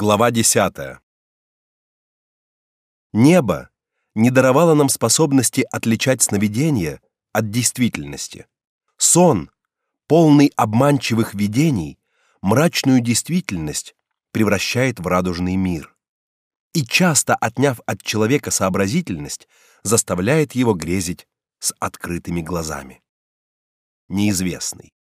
Глава 10. Небо не даровало нам способности отличать сновидения от действительности. Сон, полный обманчивых видений, мрачную действительность превращает в радужный мир. И часто, отняв от человека сообразительность, заставляет его грезить с открытыми глазами. Неизвестный.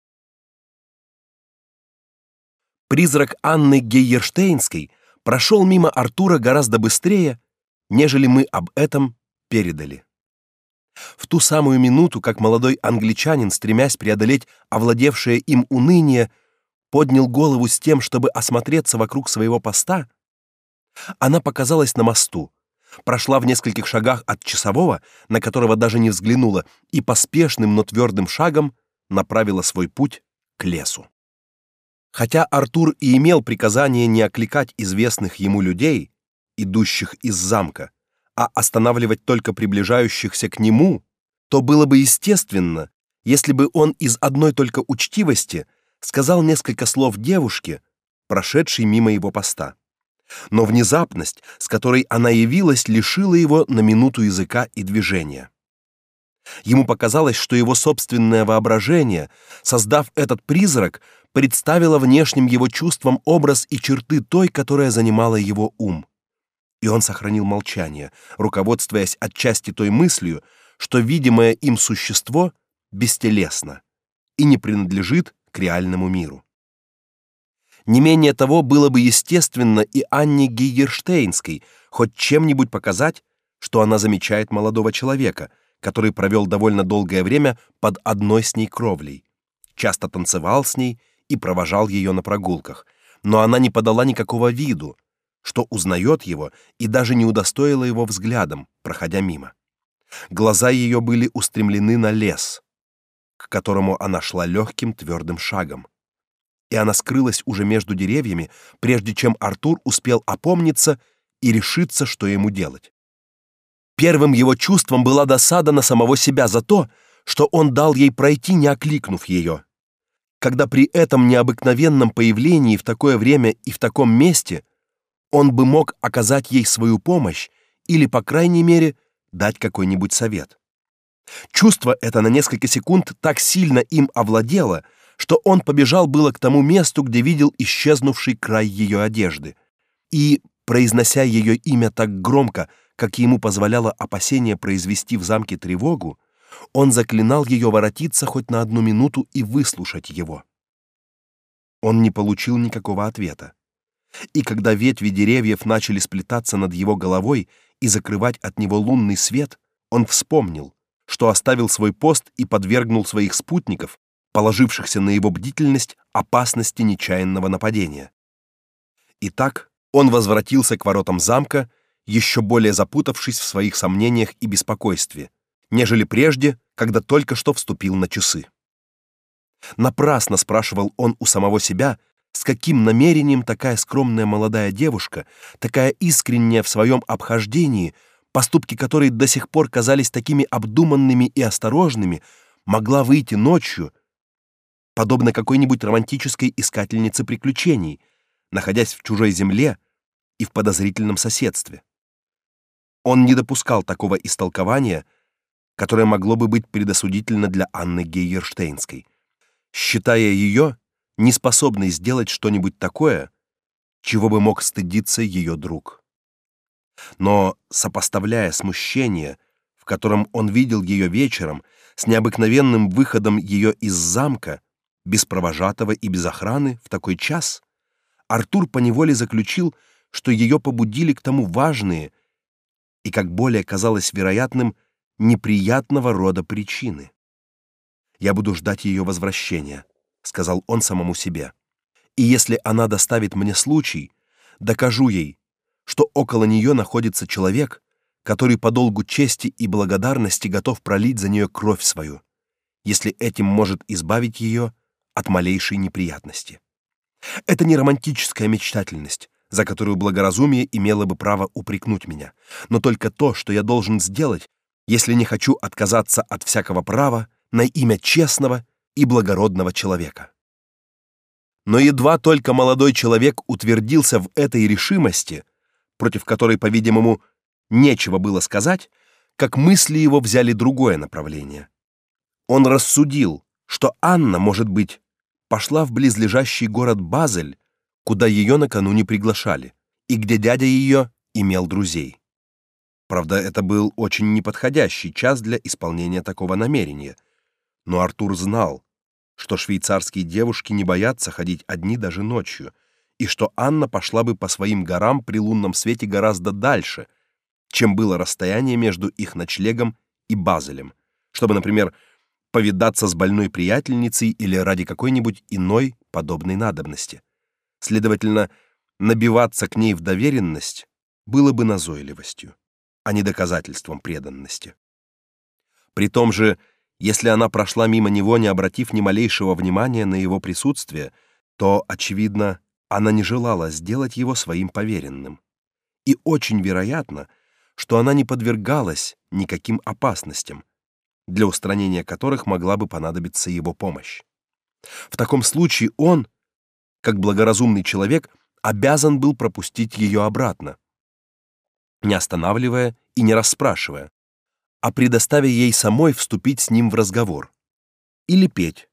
Призрак Анны Гейерштейнской прошел мимо Артура гораздо быстрее, нежели мы об этом передали. В ту самую минуту, как молодой англичанин, стремясь преодолеть овладевшее им уныние, поднял голову с тем, чтобы осмотреться вокруг своего поста, она показалась на мосту, прошла в нескольких шагах от часового, на которого даже не взглянула, и поспешным, но твердым шагом направила свой путь к лесу. Хотя Артур и имел приказание не окликать известных ему людей, идущих из замка, а останавливать только приближающихся к нему, то было бы естественно, если бы он из одной только учтивости сказал несколько слов девушке, прошедшей мимо его поста. Но внезапность, с которой она явилась, лишила его на минуту языка и движения. Ему показалось, что его собственное воображение, создав этот призрак, представило внешним его чувствам образ и черты той, которая занимала его ум. И он сохранил молчание, руководствуясь отчасти той мыслью, что видимое им существо бестелесно и не принадлежит к реальному миру. Не менее того было бы естественно и Анне Гейерштейнской хоть чем-нибудь показать, что она замечает молодого человека — который провел довольно долгое время под одной с ней кровлей, часто танцевал с ней и провожал ее на прогулках, но она не подала никакого виду, что узнает его и даже не удостоила его взглядом, проходя мимо. Глаза ее были устремлены на лес, к которому она шла легким твердым шагом. И она скрылась уже между деревьями, прежде чем Артур успел опомниться и решиться, что ему делать. Первым его чувством была досада на самого себя за то, что он дал ей пройти, не окликнув ее. Когда при этом необыкновенном появлении в такое время и в таком месте он бы мог оказать ей свою помощь или, по крайней мере, дать какой-нибудь совет. Чувство это на несколько секунд так сильно им овладело, что он побежал было к тому месту, где видел исчезнувший край ее одежды, и, произнося ее имя так громко, как ему позволяло опасение произвести в замке тревогу, он заклинал ее воротиться хоть на одну минуту и выслушать его. Он не получил никакого ответа. И когда ветви деревьев начали сплетаться над его головой и закрывать от него лунный свет, он вспомнил, что оставил свой пост и подвергнул своих спутников, положившихся на его бдительность, опасности нечаянного нападения. Итак, он возвратился к воротам замка еще более запутавшись в своих сомнениях и беспокойстве, нежели прежде, когда только что вступил на часы. Напрасно спрашивал он у самого себя, с каким намерением такая скромная молодая девушка, такая искренняя в своем обхождении, поступки которой до сих пор казались такими обдуманными и осторожными, могла выйти ночью, подобно какой-нибудь романтической искательнице приключений, находясь в чужой земле и в подозрительном соседстве. Он не допускал такого истолкования, которое могло бы быть предосудительно для Анны Гейерштейнской, считая ее неспособной сделать что-нибудь такое, чего бы мог стыдиться ее друг. Но сопоставляя смущение, в котором он видел ее вечером, с необыкновенным выходом ее из замка, без провожатого и без охраны в такой час, Артур поневоле заключил, что ее побудили к тому важные и, как более казалось вероятным, неприятного рода причины. «Я буду ждать ее возвращения», — сказал он самому себе. «И если она доставит мне случай, докажу ей, что около нее находится человек, который по долгу чести и благодарности готов пролить за нее кровь свою, если этим может избавить ее от малейшей неприятности. Это не романтическая мечтательность, за которую благоразумие имело бы право упрекнуть меня, но только то, что я должен сделать, если не хочу отказаться от всякого права на имя честного и благородного человека. Но едва только молодой человек утвердился в этой решимости, против которой, по-видимому, нечего было сказать, как мысли его взяли другое направление. Он рассудил, что Анна, может быть, пошла в близлежащий город Базель, куда ее накануне приглашали, и где дядя ее имел друзей. Правда, это был очень неподходящий час для исполнения такого намерения, но Артур знал, что швейцарские девушки не боятся ходить одни даже ночью, и что Анна пошла бы по своим горам при лунном свете гораздо дальше, чем было расстояние между их ночлегом и Базелем, чтобы, например, повидаться с больной приятельницей или ради какой-нибудь иной подобной надобности. Следовательно, набиваться к ней в доверенность было бы назойливостью, а не доказательством преданности. При том же, если она прошла мимо него, не обратив ни малейшего внимания на его присутствие, то, очевидно, она не желала сделать его своим поверенным. И очень вероятно, что она не подвергалась никаким опасностям, для устранения которых могла бы понадобиться его помощь. В таком случае он, как благоразумный человек, обязан был пропустить ее обратно, не останавливая и не расспрашивая, а предоставя ей самой вступить с ним в разговор. Или петь,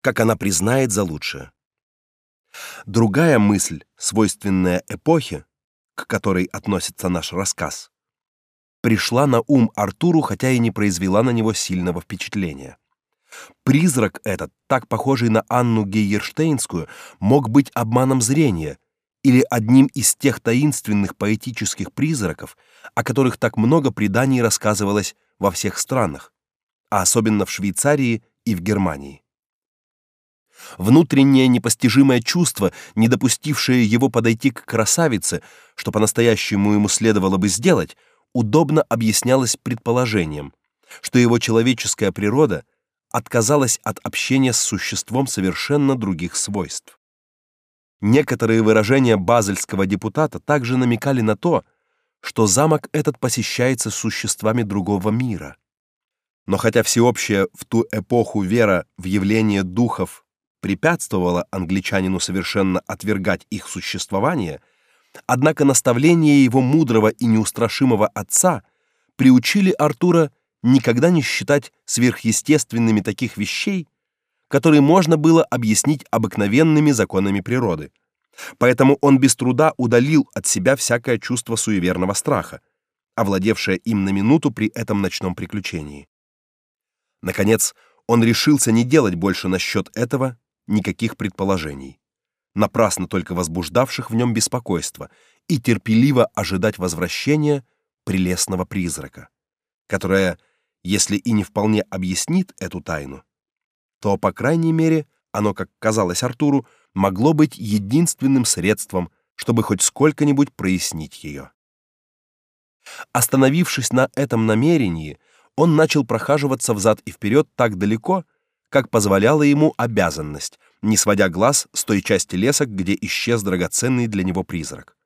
как она признает за лучшее. Другая мысль, свойственная эпохе, к которой относится наш рассказ, пришла на ум Артуру, хотя и не произвела на него сильного впечатления. Призрак этот, так похожий на Анну Гейерштейнскую, мог быть обманом зрения или одним из тех таинственных поэтических призраков, о которых так много преданий рассказывалось во всех странах, а особенно в Швейцарии и в Германии. Внутреннее непостижимое чувство, не допустившее его подойти к красавице, что по-настоящему ему следовало бы сделать, удобно объяснялось предположением, что его человеческая природа отказалась от общения с существом совершенно других свойств. Некоторые выражения базельского депутата также намекали на то, что замок этот посещается существами другого мира. Но хотя всеобщая в ту эпоху вера в явление духов препятствовала англичанину совершенно отвергать их существование, однако наставления его мудрого и неустрашимого отца приучили Артура никогда не считать сверхъестественными таких вещей, которые можно было объяснить обыкновенными законами природы. Поэтому он без труда удалил от себя всякое чувство суеверного страха, овладевшее им на минуту при этом ночном приключении. Наконец, он решился не делать больше насчет этого никаких предположений, напрасно только возбуждавших в нем беспокойство, и терпеливо ожидать возвращения прелестного призрака, которое, если и не вполне объяснит эту тайну, то, по крайней мере, оно, как казалось Артуру, могло быть единственным средством, чтобы хоть сколько-нибудь прояснить ее. Остановившись на этом намерении, он начал прохаживаться взад и вперед так далеко, как позволяла ему обязанность, не сводя глаз с той части леса, где исчез драгоценный для него призрак.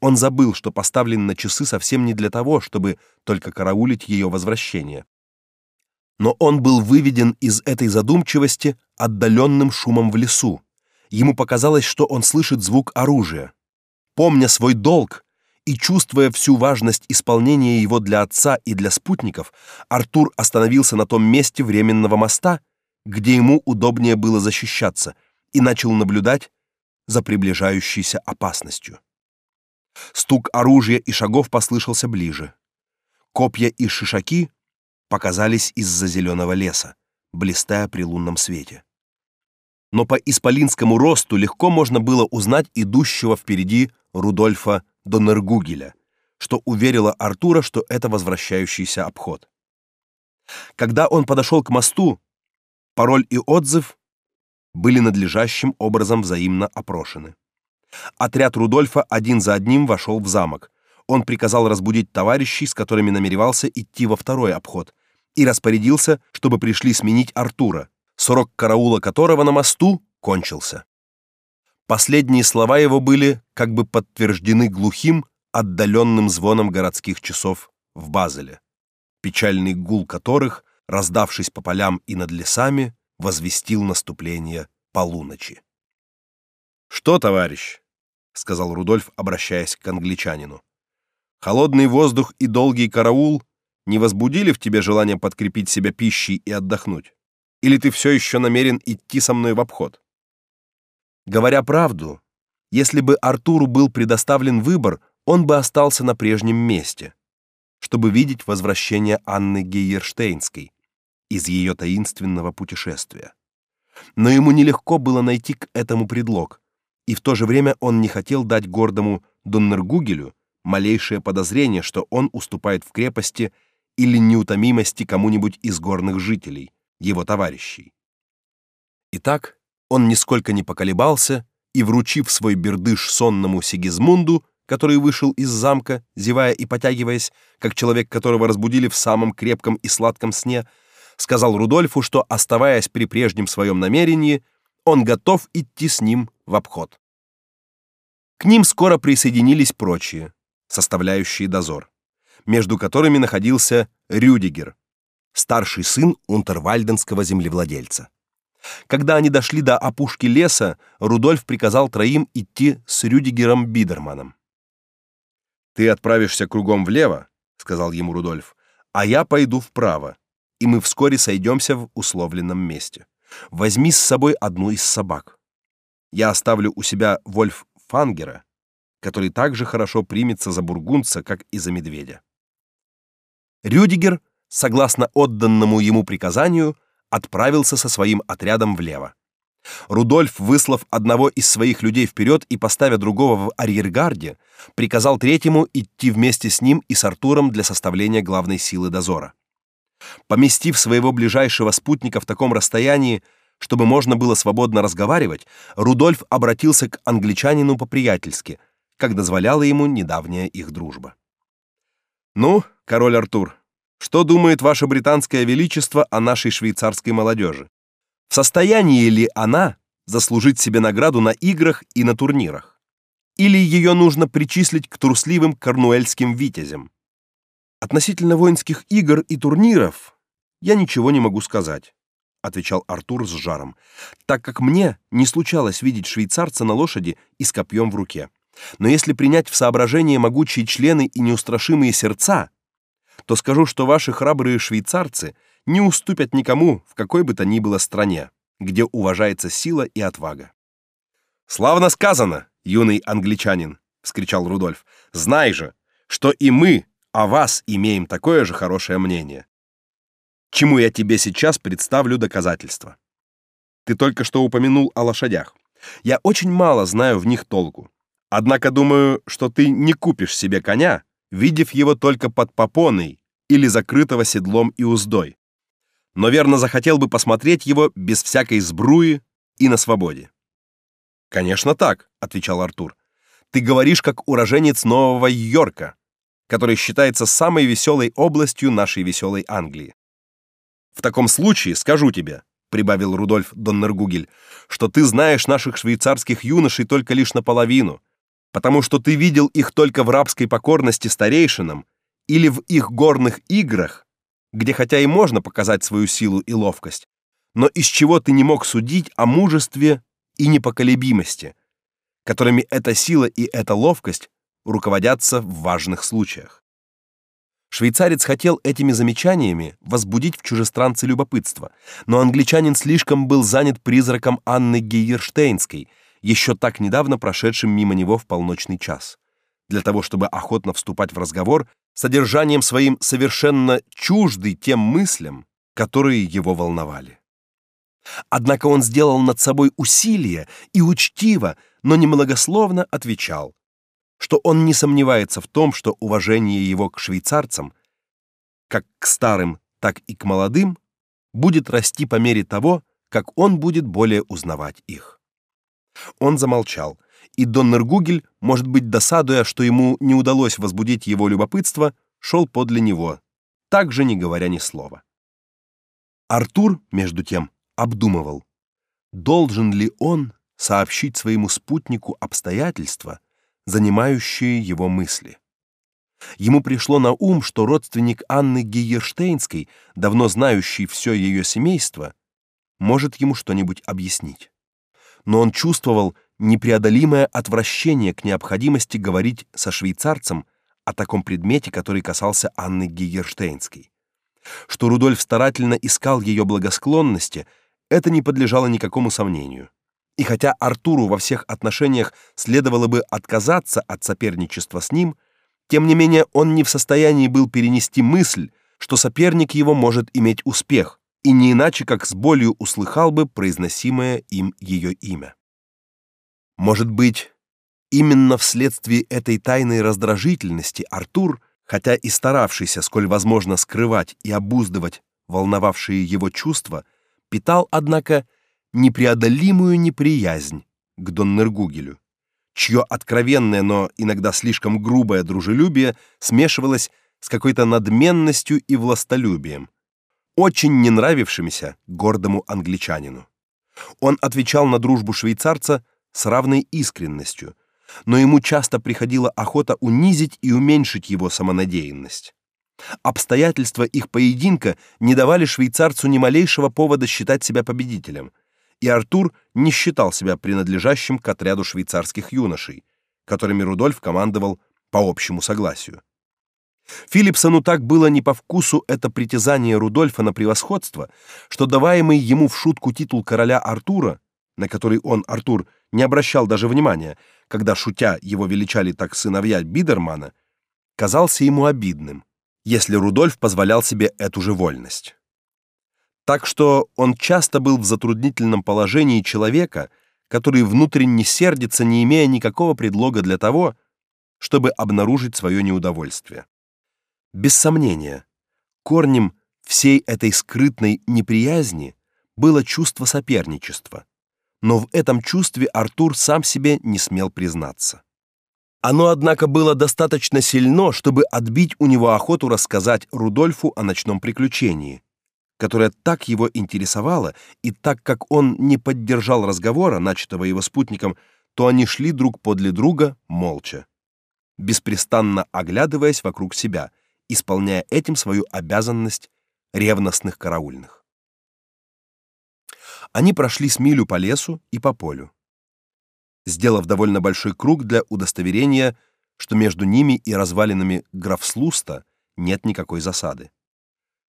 Он забыл, что поставлен на часы совсем не для того, чтобы только караулить ее возвращение, но он был выведен из этой задумчивости отдаленным шумом в лесу. Ему показалось, что он слышит звук оружия. Помня свой долг и чувствуя всю важность исполнения его для отца и для спутников, Артур остановился на том месте временного моста, где ему удобнее было защищаться, и начал наблюдать за приближающейся опасностью. Стук оружия и шагов послышался ближе. Копья и шишаки показались из-за зеленого леса, блистая при лунном свете. Но по исполинскому росту легко можно было узнать идущего впереди Рудольфа Доннергугеля, что уверило Артура, что это возвращающийся обход. Когда он подошел к мосту, пароль и отзыв были надлежащим образом взаимно опрошены. Отряд Рудольфа один за одним вошел в замок. Он приказал разбудить товарищей, с которыми намеревался идти во второй обход, и распорядился, чтобы пришли сменить Артура, срок караула которого на мосту кончился. Последние слова его были как бы подтверждены глухим, отдаленным звоном городских часов в Базеле, печальный гул которых, раздавшись по полям и над лесами, возвестил наступление полуночи. Что, товарищ? сказал Рудольф, обращаясь к англичанину. Холодный воздух и долгий караул не возбудили в тебе желание подкрепить себя пищей и отдохнуть? Или ты все еще намерен идти со мной в обход? Говоря правду, если бы Артуру был предоставлен выбор, он бы остался на прежнем месте, чтобы видеть возвращение Анны Гейерштейнской из ее таинственного путешествия. Но ему нелегко было найти к этому предлог, и в то же время он не хотел дать гордому Доннергугелю малейшее подозрение, что он уступает в крепости или неутомимости кому-нибудь из горных жителей, его товарищей. Итак, он нисколько не поколебался и, вручив свой бердыш сонному Сигизмунду, который вышел из замка, зевая и потягиваясь, как человек, которого разбудили в самом крепком и сладком сне, сказал Рудольфу, что, оставаясь при прежнем своем намерении, он готов идти с ним в обход. К ним скоро присоединились прочие, составляющие дозор, между которыми находился Рюдигер, старший сын унтервальденского землевладельца. Когда они дошли до опушки леса, Рудольф приказал троим идти с Рюдигером Бидерманом. Ты отправишься кругом влево, сказал ему Рудольф, а я пойду вправо, и мы вскоре сойдемся в условленном месте. Возьми с собой одну из собак. Я оставлю у себя Вольф Фангера, который также хорошо примется за бургундца, как и за медведя. Рюдигер, согласно отданному ему приказанию, отправился со своим отрядом влево. Рудольф, выслав одного из своих людей вперед и поставя другого в арьергарде, приказал третьему идти вместе с ним и с Артуром для составления главной силы дозора. Поместив своего ближайшего спутника в таком расстоянии, чтобы можно было свободно разговаривать, Рудольф обратился к англичанину по-приятельски, как дозволяла ему недавняя их дружба. Ну, король Артур, что думает ваше британское величество о нашей швейцарской молодежи? В состоянии ли она заслужить себе награду на играх и на турнирах? Или ее нужно причислить к трусливым корнуэльским витязям? Относительно воинских игр и турниров я ничего не могу сказать, отвечал Артур с жаром, так как мне не случалось видеть швейцарца на лошади и с копьем в руке. Но если принять в соображение могучие члены и неустрашимые сердца, то скажу, что ваши храбрые швейцарцы не уступят никому в какой бы то ни было стране, где уважается сила и отвага. Славно сказано, юный англичанин, вскричал Рудольф. Знай же, что и мы о вас имеем такое же хорошее мнение. Чему я тебе сейчас представлю доказательства. Ты только что упомянул о лошадях. Я очень мало знаю в них толку. Однако думаю, что ты не купишь себе коня, видев его только под попоной или закрытого седлом и уздой но верно захотел бы посмотреть его без всякой сбруи и на свободе. Конечно так, отвечал Артур. Ты говоришь как уроженец Нового Йорка, который считается самой веселой областью нашей веселой Англии. В таком случае скажу тебе, прибавил Рудольф Доннергугель, что ты знаешь наших швейцарских юношей только лишь наполовину, потому что ты видел их только в рабской покорности старейшинам или в их горных играх где хотя и можно показать свою силу и ловкость, но из чего ты не мог судить о мужестве и непоколебимости, которыми эта сила и эта ловкость руководятся в важных случаях. Швейцарец хотел этими замечаниями возбудить в чужестранце любопытство, но англичанин слишком был занят призраком Анны Гейерштейнской, еще так недавно прошедшим мимо него в полночный час, для того, чтобы охотно вступать в разговор содержанием своим совершенно чуждый тем мыслям, которые его волновали. Однако он сделал над собой усилие и учтиво, но немногословно отвечал, что он не сомневается в том, что уважение его к швейцарцам, как к старым, так и к молодым, будет расти по мере того, как он будет более узнавать их. Он замолчал, и Доннергугель, может быть, досадуя, что ему не удалось возбудить его любопытство, шел подле него, также не говоря ни слова. Артур, между тем, обдумывал, должен ли он сообщить своему спутнику обстоятельства, занимающие его мысли. Ему пришло на ум, что родственник Анны Гейерштейнской, давно знающий все ее семейство, может ему что-нибудь объяснить. Но он чувствовал, непреодолимое отвращение к необходимости говорить со швейцарцем о таком предмете, который касался Анны Гейерштейнской. Что Рудольф старательно искал ее благосклонности, это не подлежало никакому сомнению. И хотя Артуру во всех отношениях следовало бы отказаться от соперничества с ним, тем не менее он не в состоянии был перенести мысль, что соперник его может иметь успех, и не иначе как с болью услыхал бы произносимое им ее имя. Может быть, именно вследствие этой тайной раздражительности Артур, хотя и старавшийся сколь возможно скрывать и обуздывать волновавшие его чувства, питал однако непреодолимую неприязнь к Доннергугелю, чье откровенное, но иногда слишком грубое дружелюбие смешивалось с какой-то надменностью и властолюбием, очень не нравившимися гордому англичанину. Он отвечал на дружбу швейцарца с равной искренностью, но ему часто приходила охота унизить и уменьшить его самонадеянность. Обстоятельства их поединка не давали швейцарцу ни малейшего повода считать себя победителем, и Артур не считал себя принадлежащим к отряду швейцарских юношей, которыми Рудольф командовал по общему согласию. Филипсону так было не по вкусу это притязание Рудольфа на превосходство, что даваемый ему в шутку титул короля Артура, на который он, Артур, не обращал даже внимания, когда шутя его величали так сыновья Бидермана, казался ему обидным, если Рудольф позволял себе эту же вольность. Так что он часто был в затруднительном положении человека, который внутренне сердится, не имея никакого предлога для того, чтобы обнаружить свое неудовольствие. Без сомнения, корнем всей этой скрытной неприязни было чувство соперничества, но в этом чувстве Артур сам себе не смел признаться. Оно, однако, было достаточно сильно, чтобы отбить у него охоту рассказать Рудольфу о ночном приключении, которое так его интересовало, и так как он не поддержал разговора, начатого его спутником, то они шли друг подле друга молча, беспрестанно оглядываясь вокруг себя, исполняя этим свою обязанность ревностных караульных. Они прошли с милю по лесу и по полю. Сделав довольно большой круг для удостоверения, что между ними и развалинами графслуста нет никакой засады.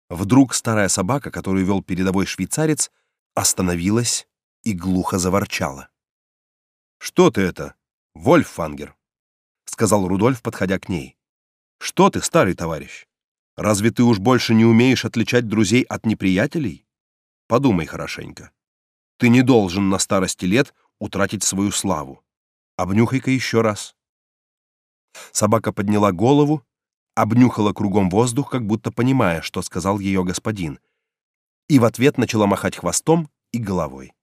Вдруг старая собака, которую вел передовой швейцарец, остановилась и глухо заворчала. «Что ты это, Вольффангер?» — сказал Рудольф, подходя к ней. «Что ты, старый товарищ? Разве ты уж больше не умеешь отличать друзей от неприятелей? Подумай хорошенько. Ты не должен на старости лет утратить свою славу. Обнюхай-ка еще раз. Собака подняла голову, обнюхала кругом воздух, как будто понимая, что сказал ее господин, и в ответ начала махать хвостом и головой.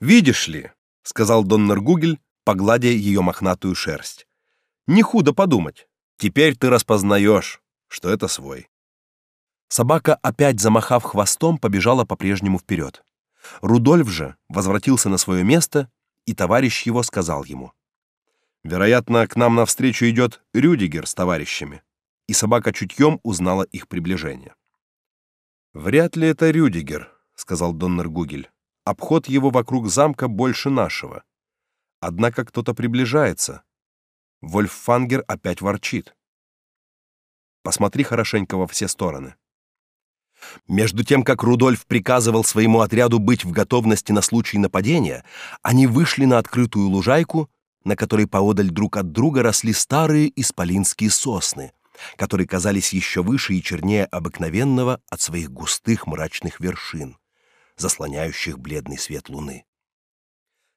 «Видишь ли», — сказал Доннер Гугель, погладя ее мохнатую шерсть, — «не худо подумать. Теперь ты распознаешь, что это свой». Собака, опять замахав хвостом, побежала по-прежнему вперед. Рудольф же возвратился на свое место, и товарищ его сказал ему: "Вероятно, к нам навстречу идет Рюдигер с товарищами". И собака чутьем узнала их приближение. "Вряд ли это Рюдигер", сказал Доннер Гугель. "Обход его вокруг замка больше нашего. Однако кто-то приближается. Вольффангер опять ворчит. Посмотри хорошенько во все стороны". Между тем, как Рудольф приказывал своему отряду быть в готовности на случай нападения, они вышли на открытую лужайку, на которой поодаль друг от друга росли старые исполинские сосны, которые казались еще выше и чернее обыкновенного от своих густых мрачных вершин, заслоняющих бледный свет луны.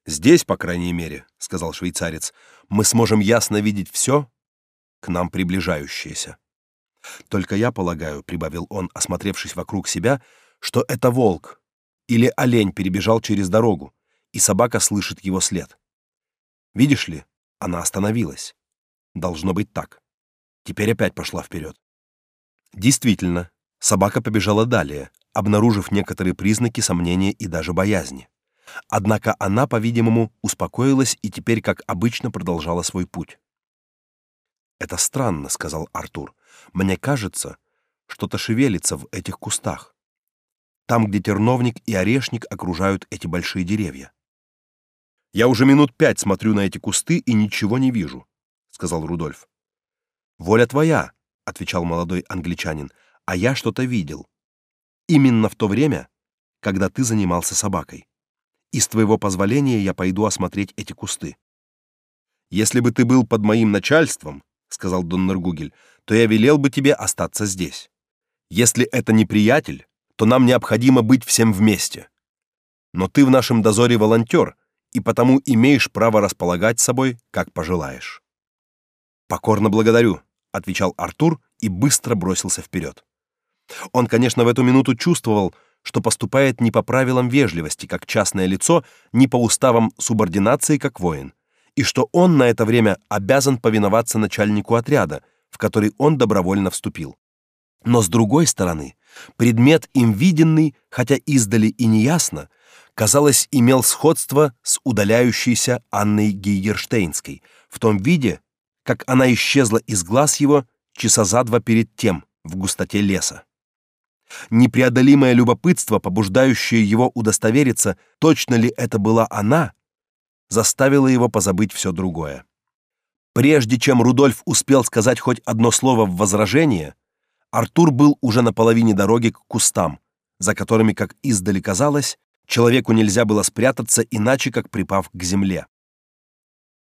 «Здесь, по крайней мере, — сказал швейцарец, — мы сможем ясно видеть все, к нам приближающееся». Только я полагаю, прибавил он, осмотревшись вокруг себя, что это волк или олень перебежал через дорогу, и собака слышит его след. Видишь ли, она остановилась. Должно быть так. Теперь опять пошла вперед. Действительно, собака побежала далее, обнаружив некоторые признаки сомнения и даже боязни. Однако она, по-видимому, успокоилась и теперь, как обычно, продолжала свой путь. «Это странно», — сказал Артур. «Мне кажется, что-то шевелится в этих кустах. Там, где терновник и орешник окружают эти большие деревья». Я уже минут пять смотрю на эти кусты и ничего не вижу, сказал Рудольф. Воля твоя, отвечал молодой англичанин. А я что-то видел. Именно в то время, когда ты занимался собакой. И с твоего позволения я пойду осмотреть эти кусты. Если бы ты был под моим начальством, сказал Доннергугель, то я велел бы тебе остаться здесь. Если это не приятель, то нам необходимо быть всем вместе. Но ты в нашем дозоре волонтер, и потому имеешь право располагать собой, как пожелаешь. Покорно благодарю, отвечал Артур и быстро бросился вперед. Он, конечно, в эту минуту чувствовал, что поступает не по правилам вежливости, как частное лицо, не по уставам субординации, как воин, и что он на это время обязан повиноваться начальнику отряда, в который он добровольно вступил. Но с другой стороны, предмет им виденный, хотя издали и неясно, казалось, имел сходство с удаляющейся Анной Гейерштейнской в том виде, как она исчезла из глаз его часа за два перед тем в густоте леса. Непреодолимое любопытство, побуждающее его удостовериться, точно ли это была она, заставило его позабыть все другое. Прежде чем Рудольф успел сказать хоть одно слово в возражение, Артур был уже на половине дороги к кустам, за которыми, как издали казалось, Человеку нельзя было спрятаться иначе, как припав к земле.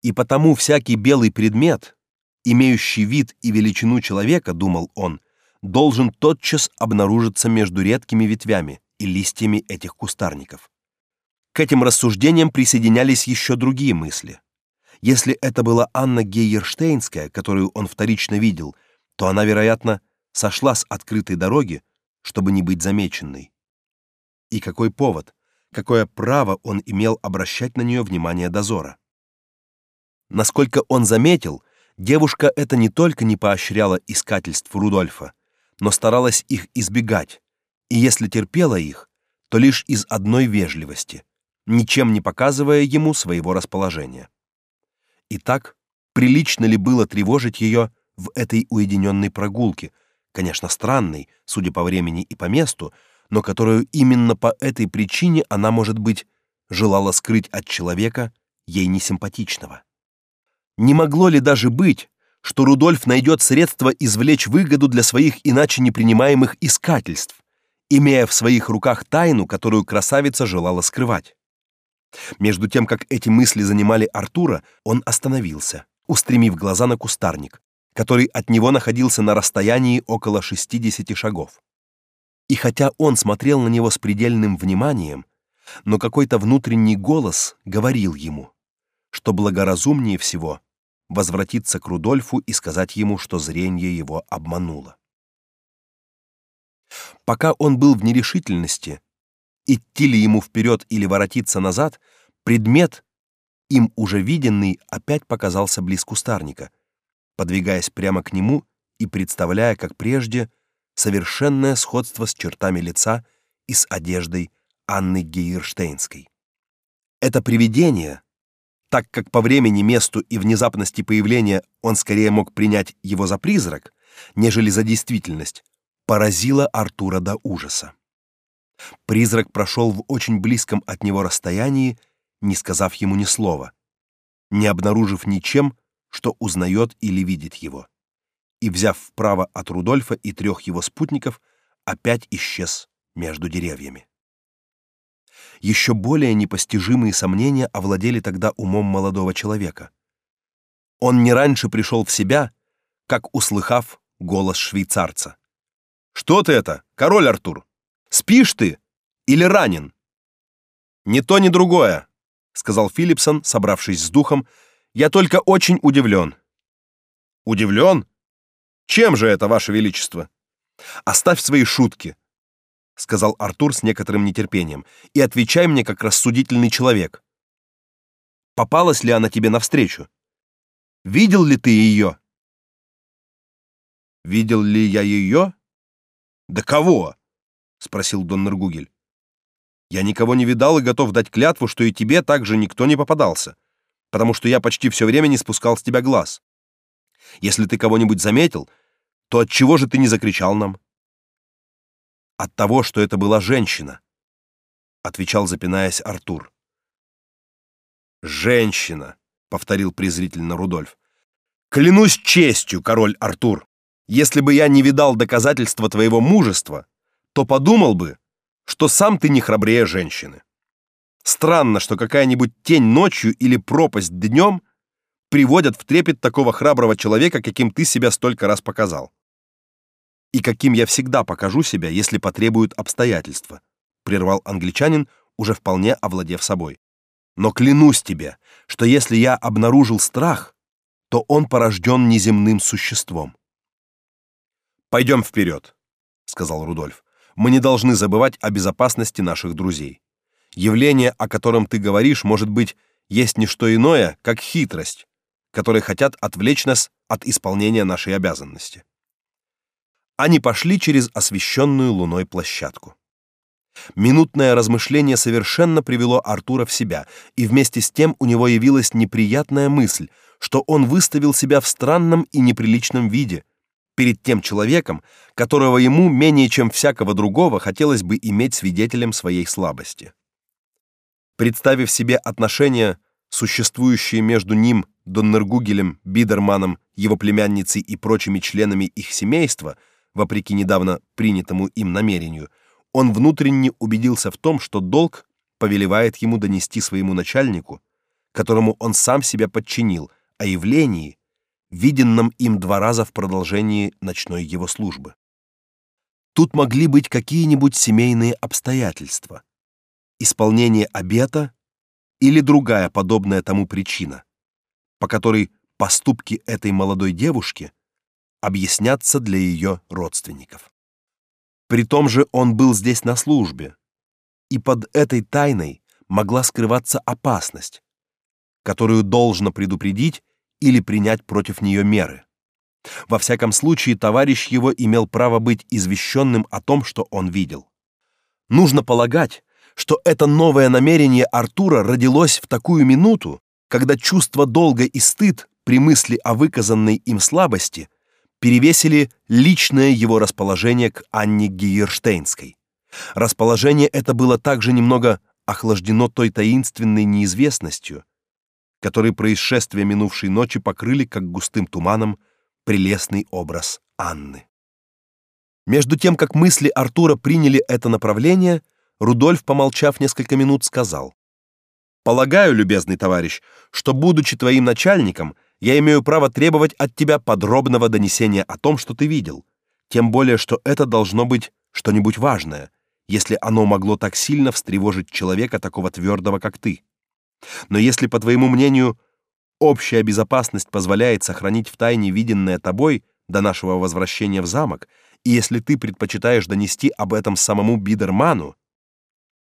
И потому всякий белый предмет, имеющий вид и величину человека, думал он, должен тотчас обнаружиться между редкими ветвями и листьями этих кустарников. К этим рассуждениям присоединялись еще другие мысли. Если это была Анна Гейерштейнская, которую он вторично видел, то она, вероятно, сошла с открытой дороги, чтобы не быть замеченной. И какой повод, какое право он имел обращать на нее внимание дозора. Насколько он заметил, девушка это не только не поощряла искательств Рудольфа, но старалась их избегать, и если терпела их, то лишь из одной вежливости, ничем не показывая ему своего расположения. Итак, прилично ли было тревожить ее в этой уединенной прогулке, конечно, странной, судя по времени и по месту, но которую именно по этой причине она, может быть, желала скрыть от человека ей несимпатичного. Не могло ли даже быть, что Рудольф найдет средства извлечь выгоду для своих иначе непринимаемых искательств, имея в своих руках тайну, которую красавица желала скрывать? Между тем, как эти мысли занимали Артура, он остановился, устремив глаза на кустарник, который от него находился на расстоянии около 60 шагов. И хотя он смотрел на него с предельным вниманием, но какой-то внутренний голос говорил ему, что благоразумнее всего возвратиться к Рудольфу и сказать ему, что зрение его обмануло. Пока он был в нерешительности, идти ли ему вперед или воротиться назад, предмет, им уже виденный, опять показался близ кустарника, подвигаясь прямо к нему и представляя, как прежде, совершенное сходство с чертами лица и с одеждой Анны Гейерштейнской. Это привидение, так как по времени, месту и внезапности появления он скорее мог принять его за призрак, нежели за действительность, поразило Артура до ужаса. Призрак прошел в очень близком от него расстоянии, не сказав ему ни слова, не обнаружив ничем, что узнает или видит его и, взяв вправо от Рудольфа и трех его спутников, опять исчез между деревьями. Еще более непостижимые сомнения овладели тогда умом молодого человека. Он не раньше пришел в себя, как услыхав голос швейцарца. «Что ты это, король Артур? Спишь ты или ранен?» «Ни то, ни другое», — сказал Филипсон, собравшись с духом. «Я только очень удивлен». «Удивлен? Чем же это, ваше величество? Оставь свои шутки, сказал Артур с некоторым нетерпением, и отвечай мне как рассудительный человек. Попалась ли она тебе навстречу? Видел ли ты ее? Видел ли я ее? Да кого? спросил Доннергугель. Я никого не видал и готов дать клятву, что и тебе также никто не попадался, потому что я почти все время не спускал с тебя глаз. Если ты кого-нибудь заметил, то от чего же ты не закричал нам? От того, что это была женщина, отвечал запинаясь Артур. Женщина, повторил презрительно Рудольф. Клянусь честью, король Артур, если бы я не видал доказательства твоего мужества, то подумал бы, что сам ты не храбрее женщины. Странно, что какая-нибудь тень ночью или пропасть днем приводят в трепет такого храброго человека, каким ты себя столько раз показал. И каким я всегда покажу себя, если потребуют обстоятельства, прервал англичанин, уже вполне овладев собой. Но клянусь тебе, что если я обнаружил страх, то он порожден неземным существом. Пойдем вперед, сказал Рудольф. Мы не должны забывать о безопасности наших друзей. Явление, о котором ты говоришь, может быть, есть не что иное, как хитрость, которые хотят отвлечь нас от исполнения нашей обязанности. Они пошли через освещенную луной площадку. Минутное размышление совершенно привело Артура в себя, и вместе с тем у него явилась неприятная мысль, что он выставил себя в странном и неприличном виде перед тем человеком, которого ему менее чем всякого другого хотелось бы иметь свидетелем своей слабости. Представив себе отношения, существующие между ним, Доннергугелем, Бидерманом, его племянницей и прочими членами их семейства, вопреки недавно принятому им намерению, он внутренне убедился в том, что долг повелевает ему донести своему начальнику, которому он сам себя подчинил, о явлении, виденном им два раза в продолжении ночной его службы. Тут могли быть какие-нибудь семейные обстоятельства, исполнение обета или другая подобная тому причина, по которой поступки этой молодой девушки объяснятся для ее родственников. При том же он был здесь на службе, и под этой тайной могла скрываться опасность, которую должно предупредить или принять против нее меры. Во всяком случае, товарищ его имел право быть извещенным о том, что он видел. Нужно полагать, что это новое намерение Артура родилось в такую минуту, когда чувство долга и стыд при мысли о выказанной им слабости перевесили личное его расположение к Анне Гейерштейнской. Расположение это было также немного охлаждено той таинственной неизвестностью, которой происшествия минувшей ночи покрыли как густым туманом прелестный образ Анны. Между тем, как мысли Артура приняли это направление, Рудольф, помолчав несколько минут, сказал: "Полагаю, любезный товарищ, что будучи твоим начальником, я имею право требовать от тебя подробного донесения о том, что ты видел, тем более что это должно быть что-нибудь важное, если оно могло так сильно встревожить человека такого твердого, как ты. Но если, по твоему мнению, общая безопасность позволяет сохранить в тайне виденное тобой до нашего возвращения в замок, и если ты предпочитаешь донести об этом самому Бидерману,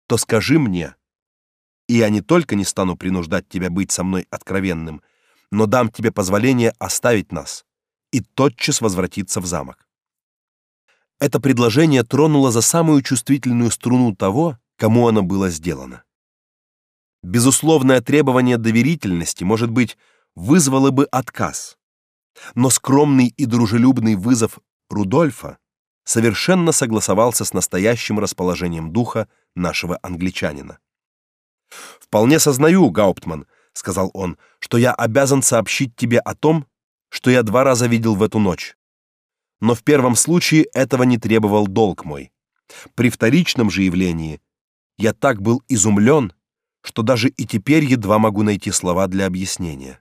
то скажи мне, и я не только не стану принуждать тебя быть со мной откровенным, но дам тебе позволение оставить нас и тотчас возвратиться в замок. Это предложение тронуло за самую чувствительную струну того, кому оно было сделано. Безусловное требование доверительности, может быть, вызвало бы отказ. Но скромный и дружелюбный вызов Рудольфа совершенно согласовался с настоящим расположением духа нашего англичанина. Вполне сознаю, Гауптман, сказал он, что я обязан сообщить тебе о том, что я два раза видел в эту ночь. Но в первом случае этого не требовал долг мой. При вторичном же явлении я так был изумлен, что даже и теперь едва могу найти слова для объяснения.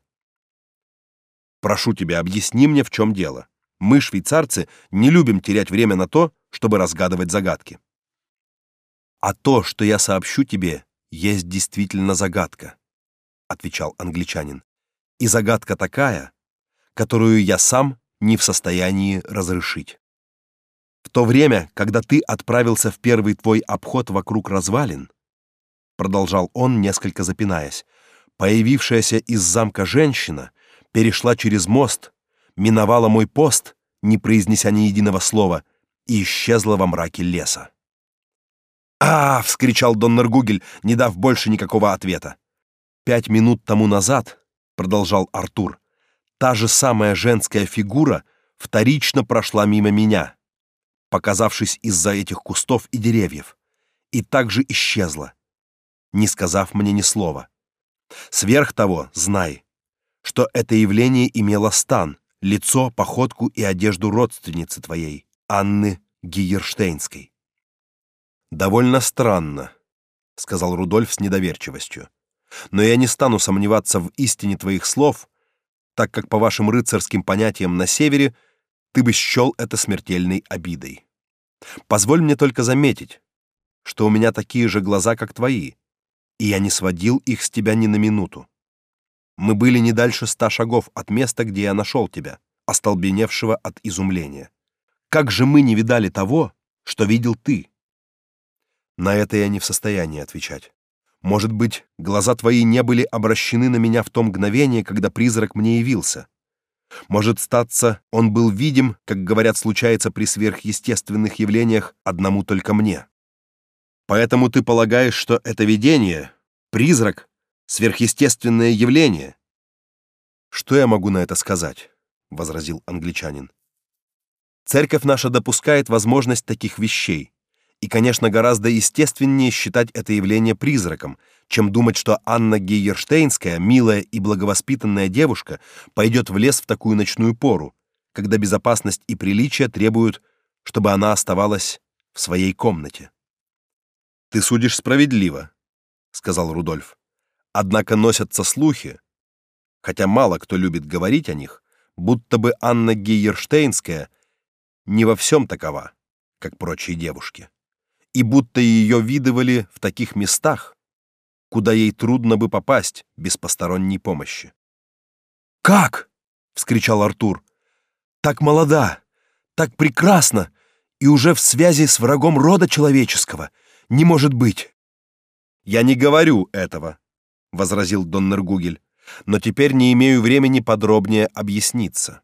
Прошу тебя, объясни мне, в чем дело. Мы, швейцарцы, не любим терять время на то, чтобы разгадывать загадки. А то, что я сообщу тебе, есть действительно загадка, отвечал англичанин. И загадка такая, которую я сам не в состоянии разрешить. В то время, когда ты отправился в первый твой обход вокруг развалин, продолжал он, несколько запинаясь. Появившаяся из замка женщина перешла через мост, миновала мой пост, не произнеся ни единого слова, и исчезла во мраке леса. «А!» — вскричал Доннер Гугель, не дав больше никакого ответа. «Пять минут тому назад», — продолжал Артур, «та же самая женская фигура вторично прошла мимо меня, показавшись из-за этих кустов и деревьев, и также исчезла, не сказав мне ни слова. Сверх того, знай, что это явление имело стан, лицо, походку и одежду родственницы твоей, Анны Гиерштейнской. Довольно странно, сказал Рудольф с недоверчивостью. Но я не стану сомневаться в истине твоих слов, так как по вашим рыцарским понятиям на севере ты бы счел это смертельной обидой. Позволь мне только заметить, что у меня такие же глаза, как твои, и я не сводил их с тебя ни на минуту. Мы были не дальше ста шагов от места, где я нашел тебя, остолбеневшего от изумления. Как же мы не видали того, что видел ты? На это я не в состоянии отвечать. Может быть, глаза твои не были обращены на меня в то мгновение, когда призрак мне явился. Может, статься, он был видим, как говорят, случается при сверхъестественных явлениях одному только мне. Поэтому ты полагаешь, что это видение, призрак, сверхъестественное явление? Что я могу на это сказать? возразил англичанин. Церковь наша допускает возможность таких вещей. И, конечно, гораздо естественнее считать это явление призраком, чем думать, что Анна Гейерштейнская, милая и благовоспитанная девушка, пойдет в лес в такую ночную пору, когда безопасность и приличие требуют, чтобы она оставалась в своей комнате. Ты судишь справедливо, сказал Рудольф. Однако носятся слухи, хотя мало кто любит говорить о них, будто бы Анна Гейерштейнская не во всем такова, как прочие девушки и будто ее видывали в таких местах, куда ей трудно бы попасть без посторонней помощи. «Как?» — вскричал Артур. «Так молода, так прекрасна и уже в связи с врагом рода человеческого. Не может быть!» «Я не говорю этого», — возразил Доннергугель, «но теперь не имею времени подробнее объясниться.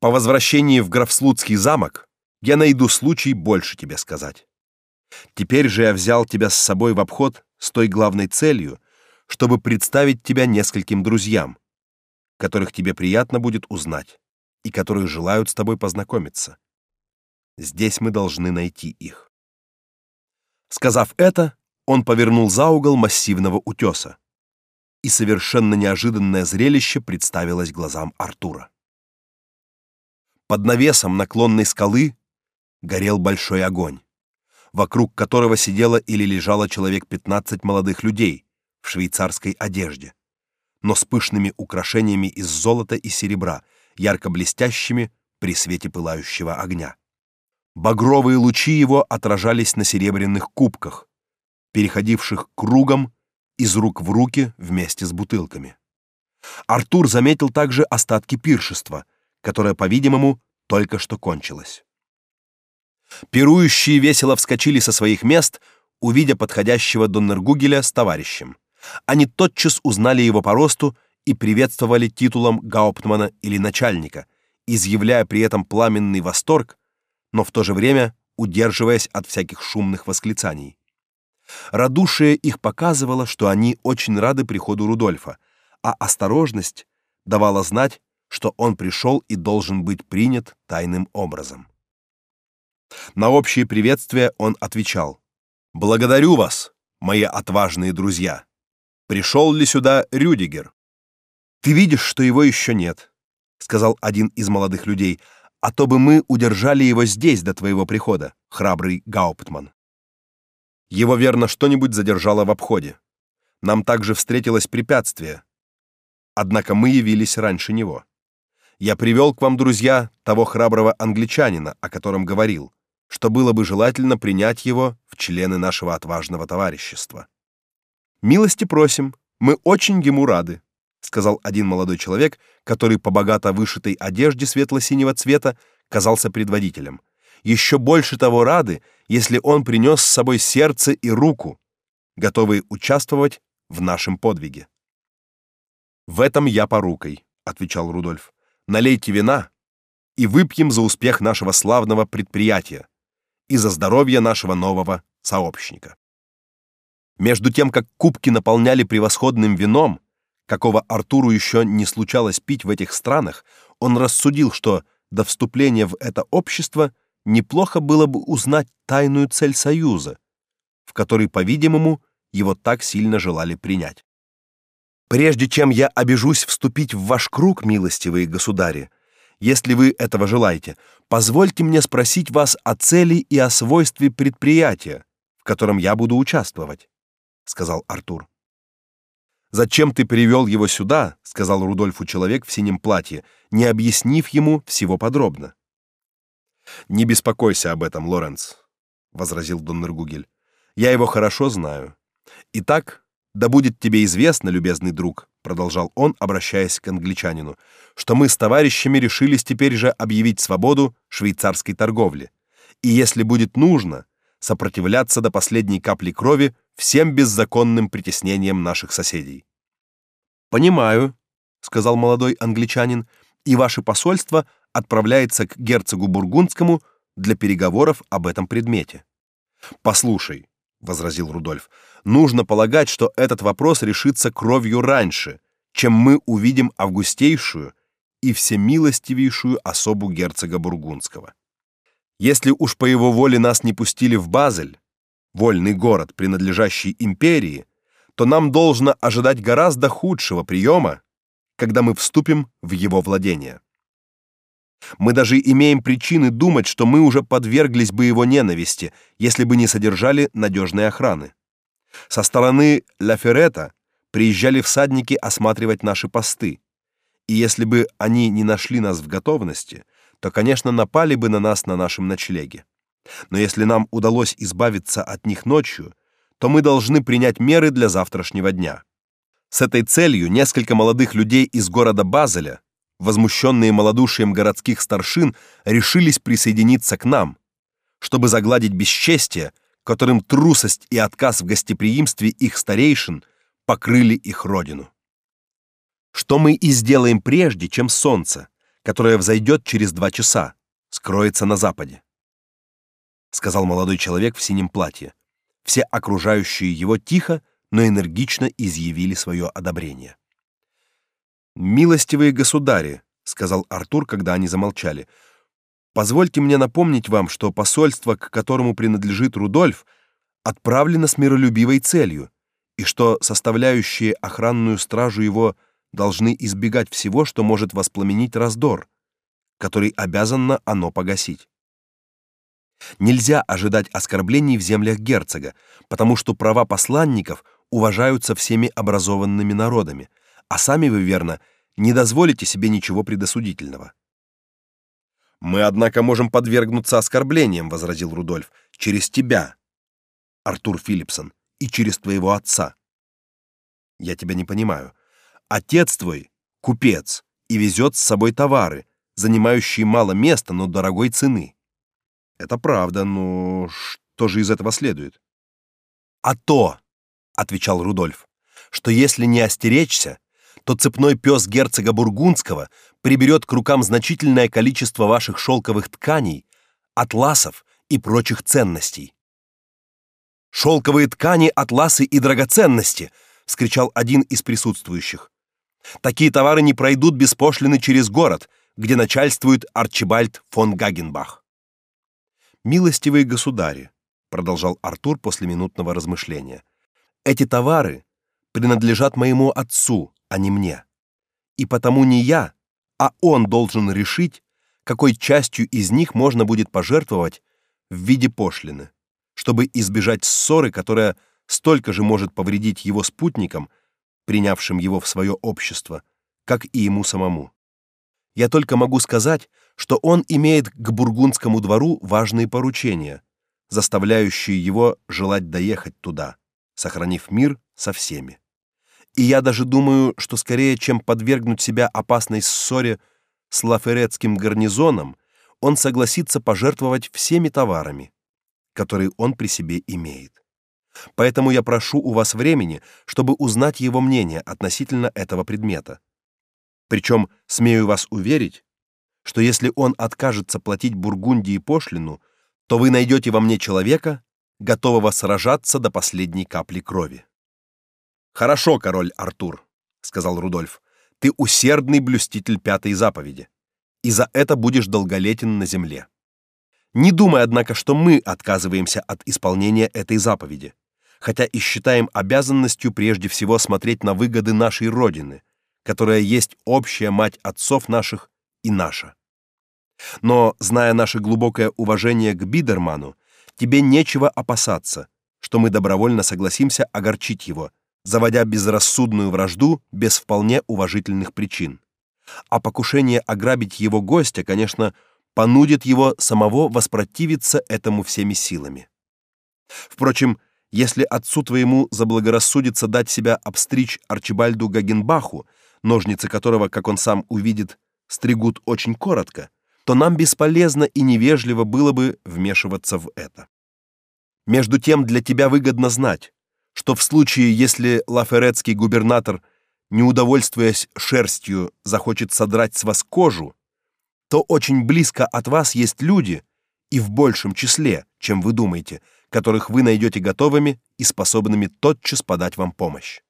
По возвращении в Графслудский замок я найду случай больше тебе сказать». Теперь же я взял тебя с собой в обход с той главной целью, чтобы представить тебя нескольким друзьям, которых тебе приятно будет узнать и которые желают с тобой познакомиться. Здесь мы должны найти их. Сказав это, он повернул за угол массивного утеса, и совершенно неожиданное зрелище представилось глазам Артура. Под навесом наклонной скалы горел большой огонь вокруг которого сидело или лежало человек 15 молодых людей в швейцарской одежде, но с пышными украшениями из золота и серебра, ярко блестящими при свете пылающего огня. Багровые лучи его отражались на серебряных кубках, переходивших кругом из рук в руки вместе с бутылками. Артур заметил также остатки пиршества, которое, по-видимому, только что кончилось. Пирующие весело вскочили со своих мест, увидя подходящего Доннергугеля с товарищем. Они тотчас узнали его по росту и приветствовали титулом гауптмана или начальника, изъявляя при этом пламенный восторг, но в то же время удерживаясь от всяких шумных восклицаний. Радушие их показывало, что они очень рады приходу Рудольфа, а осторожность давала знать, что он пришел и должен быть принят тайным образом. На общее приветствие он отвечал: "Благодарю вас, мои отважные друзья. Пришел ли сюда Рюдигер?" "Ты видишь, что его еще нет", сказал один из молодых людей. "А то бы мы удержали его здесь до твоего прихода, храбрый гауптман". Его верно что-нибудь задержало в обходе. Нам также встретилось препятствие. Однако мы явились раньше него. Я привел к вам, друзья, того храброго англичанина, о котором говорил что было бы желательно принять его в члены нашего отважного товарищества. Милости просим, мы очень ему рады, сказал один молодой человек, который по богато вышитой одежде светло-синего цвета казался предводителем. Еще больше того рады, если он принес с собой сердце и руку, готовые участвовать в нашем подвиге. В этом я порукой, отвечал Рудольф. Налейте вина и выпьем за успех нашего славного предприятия, и за здоровье нашего нового сообщника. Между тем, как кубки наполняли превосходным вином, какого Артуру еще не случалось пить в этих странах, он рассудил, что до вступления в это общество неплохо было бы узнать тайную цель союза, в который, по-видимому, его так сильно желали принять. Прежде чем я обежусь вступить в ваш круг, милостивые государи, если вы этого желаете, позвольте мне спросить вас о цели и о свойстве предприятия, в котором я буду участвовать, сказал Артур. Зачем ты привел его сюда, сказал Рудольфу человек в синем платье, не объяснив ему всего подробно. Не беспокойся об этом, Лоренц, возразил Доннергугель. Я его хорошо знаю. Итак, да будет тебе известно, любезный друг, продолжал он, обращаясь к англичанину, что мы с товарищами решились теперь же объявить свободу швейцарской торговле. И если будет нужно, сопротивляться до последней капли крови всем беззаконным притеснениям наших соседей. Понимаю, сказал молодой англичанин, и ваше посольство отправляется к герцогу бургундскому для переговоров об этом предмете. Послушай, возразил Рудольф. Нужно полагать, что этот вопрос решится кровью раньше, чем мы увидим августейшую и всемилостивейшую особу герцога бургундского. Если уж по его воле нас не пустили в Базель, вольный город, принадлежащий империи, то нам должно ожидать гораздо худшего приема, когда мы вступим в его владения. Мы даже имеем причины думать, что мы уже подверглись бы его ненависти, если бы не содержали надежной охраны. Со стороны Ла Феррета приезжали всадники осматривать наши посты, и если бы они не нашли нас в готовности, то, конечно, напали бы на нас на нашем ночлеге. Но если нам удалось избавиться от них ночью, то мы должны принять меры для завтрашнего дня. С этой целью несколько молодых людей из города Базеля возмущенные малодушием городских старшин, решились присоединиться к нам, чтобы загладить бесчестие, которым трусость и отказ в гостеприимстве их старейшин покрыли их родину. Что мы и сделаем прежде, чем солнце, которое взойдет через два часа, скроется на западе, сказал молодой человек в синем платье. Все окружающие его тихо, но энергично изъявили свое одобрение. Милостивые государи, сказал Артур, когда они замолчали. Позвольте мне напомнить вам, что посольство, к которому принадлежит Рудольф, отправлено с миролюбивой целью, и что составляющие охранную стражу его должны избегать всего, что может воспламенить раздор, который обязано оно погасить. Нельзя ожидать оскорблений в землях герцога, потому что права посланников уважаются всеми образованными народами, а сами вы верно не дозволите себе ничего предосудительного. Мы однако можем подвергнуться оскорблениям, возразил Рудольф, через тебя, Артур Филипсон, и через твоего отца. Я тебя не понимаю. Отец твой купец и везет с собой товары, занимающие мало места, но дорогой цены. Это правда, но что же из этого следует? А то, отвечал Рудольф, что если не остеречься, то цепной пес герцога бургундского приберет к рукам значительное количество ваших шелковых тканей, атласов и прочих ценностей. Шелковые ткани, атласы и драгоценности, вскричал один из присутствующих. Такие товары не пройдут без пошлины через город, где начальствует Арчибальд фон Гагенбах. Милостивые государи, продолжал Артур после минутного размышления. Эти товары принадлежат моему отцу, а не мне. И потому не я, а он должен решить, какой частью из них можно будет пожертвовать в виде пошлины, чтобы избежать ссоры, которая столько же может повредить его спутникам, принявшим его в свое общество, как и ему самому. Я только могу сказать, что он имеет к бургундскому двору важные поручения, заставляющие его желать доехать туда, сохранив мир со всеми. И я даже думаю, что скорее, чем подвергнуть себя опасной ссоре с лаферетским гарнизоном, он согласится пожертвовать всеми товарами, которые он при себе имеет. Поэтому я прошу у вас времени, чтобы узнать его мнение относительно этого предмета. Причем смею вас уверить, что если он откажется платить Бургундии пошлину, то вы найдете во мне человека, готового сражаться до последней капли крови. Хорошо, король Артур, сказал Рудольф. Ты усердный блюститель пятой заповеди, и за это будешь долголетен на земле. Не думай, однако, что мы отказываемся от исполнения этой заповеди, хотя и считаем обязанностью прежде всего смотреть на выгоды нашей родины, которая есть общая мать отцов наших и наша. Но, зная наше глубокое уважение к Бидерману, тебе нечего опасаться, что мы добровольно согласимся огорчить его, заводя безрассудную вражду без вполне уважительных причин. А покушение ограбить его гостя, конечно, понудит его самого воспротивиться этому всеми силами. Впрочем, если отцу твоему заблагорассудится дать себя обстричь Арчибальду Гагенбаху, ножницы которого, как он сам увидит, стригут очень коротко, то нам бесполезно и невежливо было бы вмешиваться в это. Между тем для тебя выгодно знать, что в случае, если лаферетский губернатор, не удовольствуясь шерстью, захочет содрать с вас кожу, то очень близко от вас есть люди, и в большем числе, чем вы думаете, которых вы найдете готовыми и способными тотчас подать вам помощь.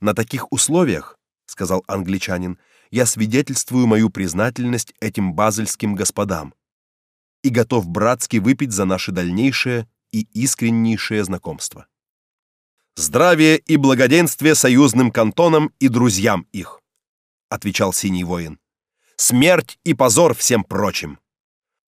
На таких условиях, сказал англичанин, я свидетельствую мою признательность этим базельским господам и готов братски выпить за наше дальнейшее и искреннейшее знакомство. Здравие и благоденствие союзным кантонам и друзьям их, отвечал синий воин. Смерть и позор всем прочим.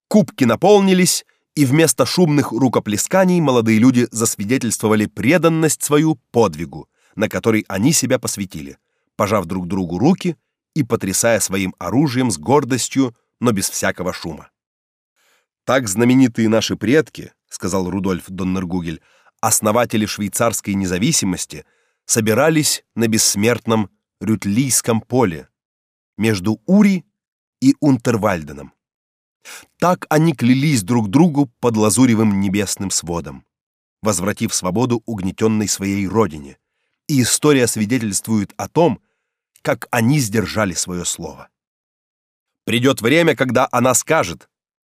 Кубки наполнились, и вместо шумных рукоплесканий молодые люди засвидетельствовали преданность свою подвигу, на который они себя посвятили, пожав друг другу руки и потрясая своим оружием с гордостью, но без всякого шума. Так знаменитые наши предки, сказал Рудольф Доннергугель, основатели швейцарской независимости, собирались на бессмертном Рютлийском поле между Ури и Унтервальденом. Так они клялись друг другу под лазуревым небесным сводом, возвратив свободу угнетенной своей родине. И история свидетельствует о том, как они сдержали свое слово. Придет время, когда она скажет,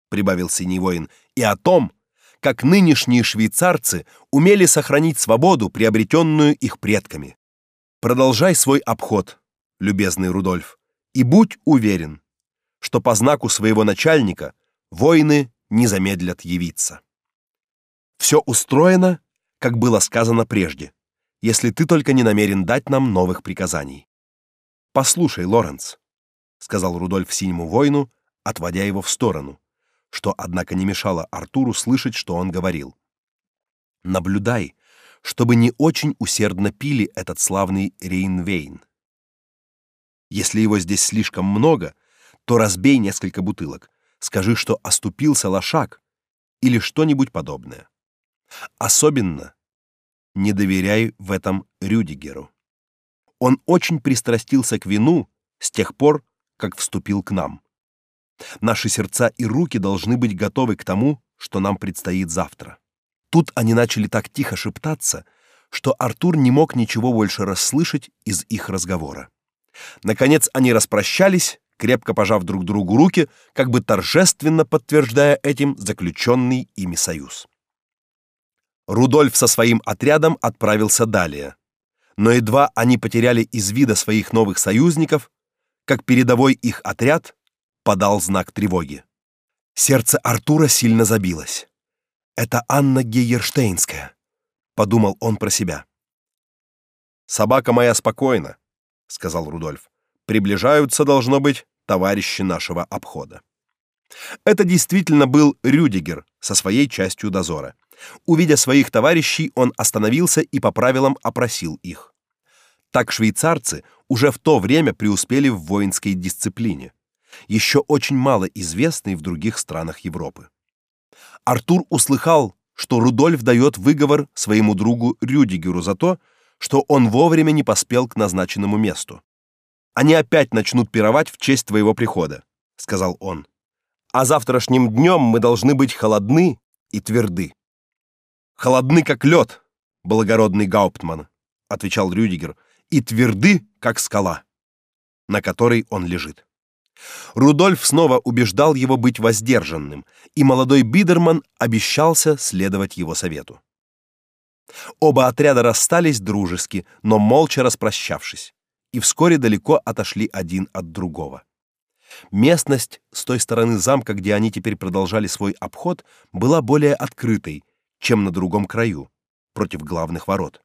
прибавил синий воин, и о том, как нынешние швейцарцы умели сохранить свободу, приобретенную их предками. Продолжай свой обход, любезный Рудольф, и будь уверен, что по знаку своего начальника воины не замедлят явиться. Все устроено, как было сказано прежде, если ты только не намерен дать нам новых приказаний. Послушай, Лоренс, сказал Рудольф синему воину, отводя его в сторону, что однако не мешало Артуру слышать, что он говорил. Наблюдай, чтобы не очень усердно пили этот славный Рейнвейн. Если его здесь слишком много, то разбей несколько бутылок. Скажи, что оступился лошак или что-нибудь подобное. Особенно не доверяй в этом Рюдигеру. Он очень пристрастился к вину с тех пор, как вступил к нам. Наши сердца и руки должны быть готовы к тому, что нам предстоит завтра. Тут они начали так тихо шептаться, что Артур не мог ничего больше расслышать из их разговора. Наконец они распрощались, крепко пожав друг другу руки, как бы торжественно подтверждая этим заключенный ими союз. Рудольф со своим отрядом отправился далее. Но едва они потеряли из вида своих новых союзников, как передовой их отряд подал знак тревоги. Сердце Артура сильно забилось. Это Анна Гейерштейнская, подумал он про себя. Собака моя спокойна, сказал Рудольф приближаются, должно быть, товарищи нашего обхода. Это действительно был Рюдигер со своей частью дозора. Увидя своих товарищей, он остановился и по правилам опросил их. Так швейцарцы уже в то время преуспели в воинской дисциплине, еще очень мало известной в других странах Европы. Артур услыхал, что Рудольф дает выговор своему другу Рюдигеру за то, что он вовремя не поспел к назначенному месту они опять начнут пировать в честь твоего прихода, сказал он. А завтрашним днем мы должны быть холодны и тверды. Холодны как лед, благородный гауптман, отвечал Рюдигер, и тверды как скала, на которой он лежит. Рудольф снова убеждал его быть воздержанным, и молодой Бидерман обещался следовать его совету. Оба отряда расстались дружески, но молча распрощавшись и вскоре далеко отошли один от другого. Местность с той стороны замка, где они теперь продолжали свой обход, была более открытой, чем на другом краю, против главных ворот.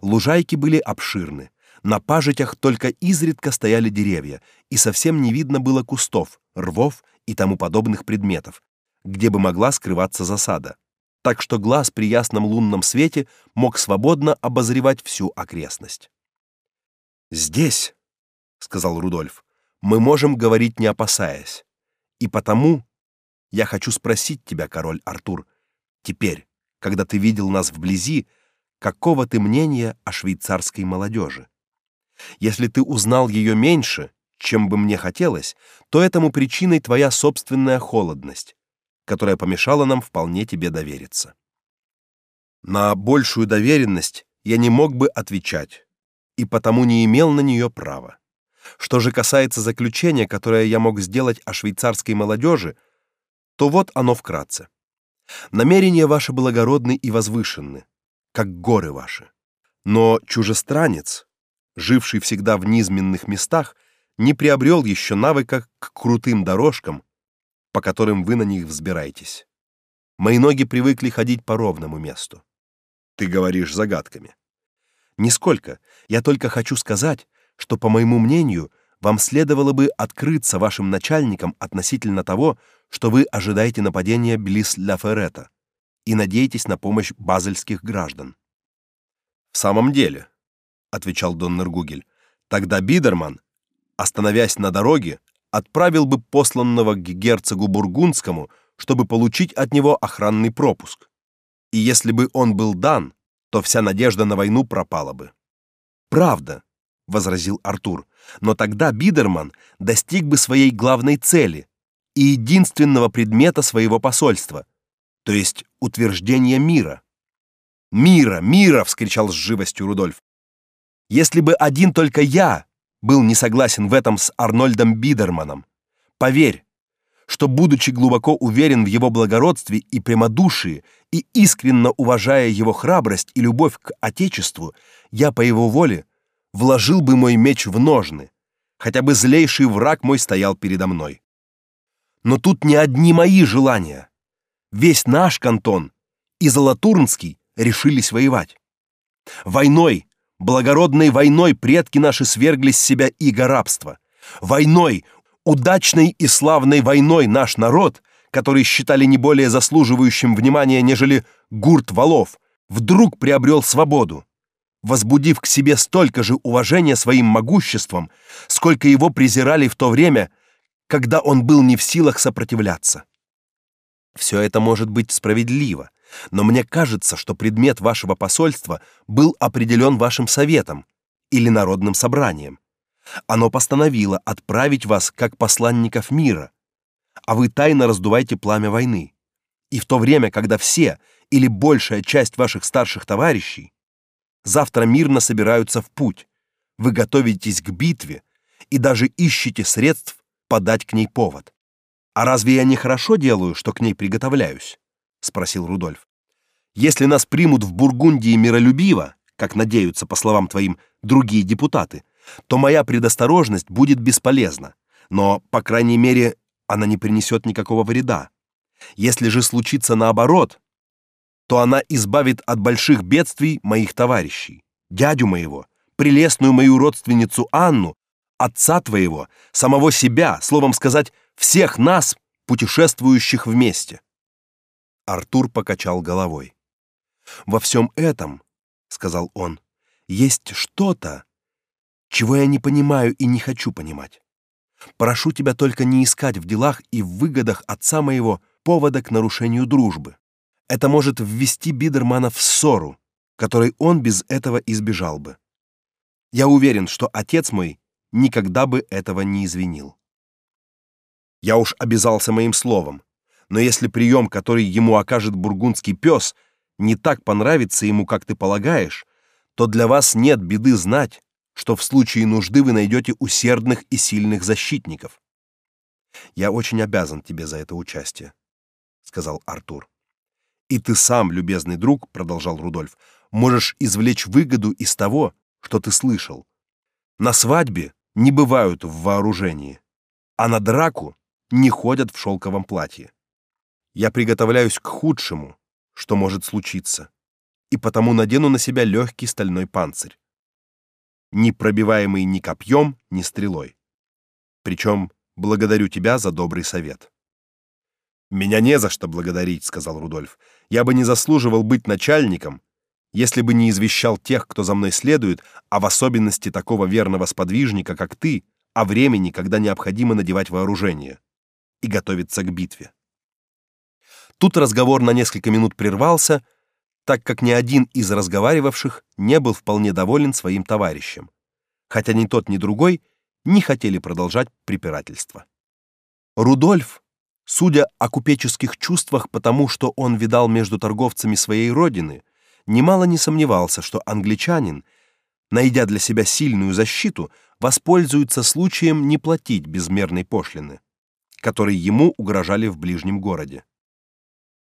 Лужайки были обширны. На пажитях только изредка стояли деревья, и совсем не видно было кустов, рвов и тому подобных предметов, где бы могла скрываться засада. Так что глаз при ясном лунном свете мог свободно обозревать всю окрестность. Здесь, сказал Рудольф, мы можем говорить не опасаясь. И потому я хочу спросить тебя, король Артур, теперь, когда ты видел нас вблизи, какого ты мнения о швейцарской молодежи? Если ты узнал ее меньше, чем бы мне хотелось, то этому причиной твоя собственная холодность, которая помешала нам вполне тебе довериться. На большую доверенность я не мог бы отвечать, и потому не имел на нее права. Что же касается заключения, которое я мог сделать о швейцарской молодежи, то вот оно вкратце. Намерения ваши благородны и возвышенны, как горы ваши. Но чужестранец, живший всегда в низменных местах, не приобрел еще навыка к крутым дорожкам, по которым вы на них взбираетесь. Мои ноги привыкли ходить по ровному месту. Ты говоришь загадками. Нисколько. Я только хочу сказать, что, по моему мнению, вам следовало бы открыться вашим начальникам относительно того, что вы ожидаете нападения близ Ла Феррета и надеетесь на помощь базельских граждан. В самом деле, отвечал Доннер Гугель, тогда Бидерман, остановясь на дороге, отправил бы посланного к герцогу бургундскому, чтобы получить от него охранный пропуск. И если бы он был дан, то вся надежда на войну пропала бы. Правда, возразил Артур. Но тогда Бидерман достиг бы своей главной цели и единственного предмета своего посольства, то есть утверждения мира. Мира, мира, вскричал с живостью Рудольф. Если бы один только я был не согласен в этом с Арнольдом Бидерманом, поверь, что будучи глубоко уверен в его благородстве и прямодушии и искренне уважая его храбрость и любовь к отечеству, я по его воле вложил бы мой меч в ножны, хотя бы злейший враг мой стоял передо мной. Но тут не одни мои желания. Весь наш кантон и Золотурнский решились воевать. Войной, благородной войной предки наши свергли с себя иго рабства. Войной, удачной и славной войной наш народ, который считали не более заслуживающим внимания, нежели гурт валов, вдруг приобрел свободу возбудив к себе столько же уважения своим могуществом, сколько его презирали в то время, когда он был не в силах сопротивляться. Все это может быть справедливо, но мне кажется, что предмет вашего посольства был определен вашим советом или народным собранием. Оно постановило отправить вас как посланников мира, а вы тайно раздуваете пламя войны. И в то время, когда все или большая часть ваших старших товарищей Завтра мирно собираются в путь. Вы готовитесь к битве и даже ищете средств подать к ней повод. А разве я не хорошо делаю, что к ней приготовляюсь? Спросил Рудольф. Если нас примут в Бургундии миролюбиво, как надеются, по словам твоим, другие депутаты, то моя предосторожность будет бесполезна, но, по крайней мере, она не принесет никакого вреда. Если же случится наоборот, то она избавит от больших бедствий моих товарищей, дядю моего, прелестную мою родственницу Анну, отца твоего, самого себя, словом сказать, всех нас, путешествующих вместе. Артур покачал головой. Во всем этом, сказал он, есть что-то, чего я не понимаю и не хочу понимать. Прошу тебя только не искать в делах и в выгодах отца моего повода к нарушению дружбы. Это может ввести Бидермана в ссору, которой он без этого избежал бы. Я уверен, что отец мой никогда бы этого не извинил. Я уж обязался моим словом, но если прием, который ему окажет бургундский пес, не так понравится ему, как ты полагаешь, то для вас нет беды знать, что в случае нужды вы найдете усердных и сильных защитников. Я очень обязан тебе за это участие, сказал Артур. И ты сам, любезный друг, продолжал Рудольф, можешь извлечь выгоду из того, что ты слышал. На свадьбе не бывают в вооружении, а на драку не ходят в шелковом платье. Я приготовляюсь к худшему, что может случиться, и потому надену на себя легкий стальной панцирь, не пробиваемый ни копьем, ни стрелой. Причем благодарю тебя за добрый совет. Меня не за что благодарить, сказал Рудольф. Я бы не заслуживал быть начальником, если бы не извещал тех, кто за мной следует, а в особенности такого верного сподвижника, как ты, о времени, когда необходимо надевать вооружение и готовиться к битве. Тут разговор на несколько минут прервался, так как ни один из разговаривавших не был вполне доволен своим товарищем, хотя ни тот, ни другой не хотели продолжать препирательство. Рудольф, судя о купеческих чувствах потому, что он видал между торговцами своей родины, немало не сомневался, что англичанин, найдя для себя сильную защиту, воспользуется случаем не платить безмерной пошлины, которой ему угрожали в ближнем городе.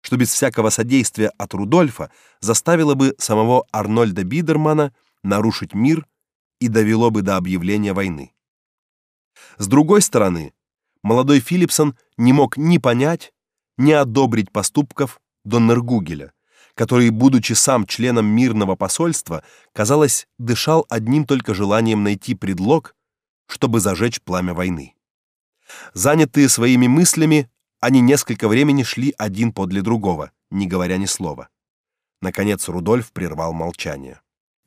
Что без всякого содействия от Рудольфа заставило бы самого Арнольда Бидермана нарушить мир и довело бы до объявления войны. С другой стороны, молодой Филипсон не мог ни понять, ни одобрить поступков Доннергугеля, который, будучи сам членом мирного посольства, казалось, дышал одним только желанием найти предлог, чтобы зажечь пламя войны. Занятые своими мыслями, они несколько времени шли один подле другого, не говоря ни слова. Наконец Рудольф прервал молчание.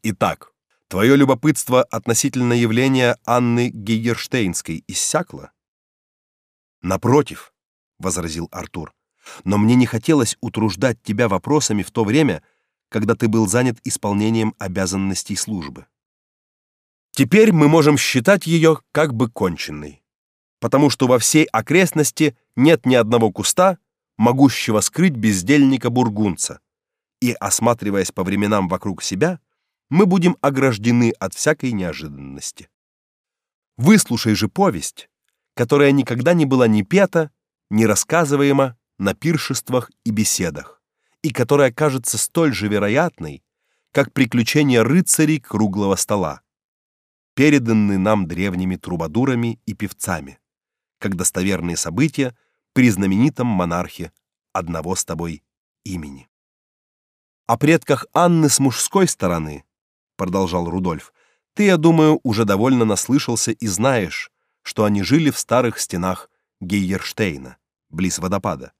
Итак, твое любопытство относительно явления Анны Гейерштейнской иссякло? Напротив, возразил Артур. Но мне не хотелось утруждать тебя вопросами в то время, когда ты был занят исполнением обязанностей службы. Теперь мы можем считать ее как бы конченной, потому что во всей окрестности нет ни одного куста, могущего скрыть бездельника бургунца. И осматриваясь по временам вокруг себя, мы будем ограждены от всякой неожиданности. Выслушай же повесть, которая никогда не была ни пета, ни рассказываема на пиршествах и беседах, и которая кажется столь же вероятной, как приключения рыцарей круглого стола, переданные нам древними трубадурами и певцами, как достоверные события при знаменитом монархе одного с тобой имени. О предках Анны с мужской стороны, продолжал Рудольф, ты, я думаю, уже довольно наслышался и знаешь, что они жили в старых стенах Гейерштейна, близ водопада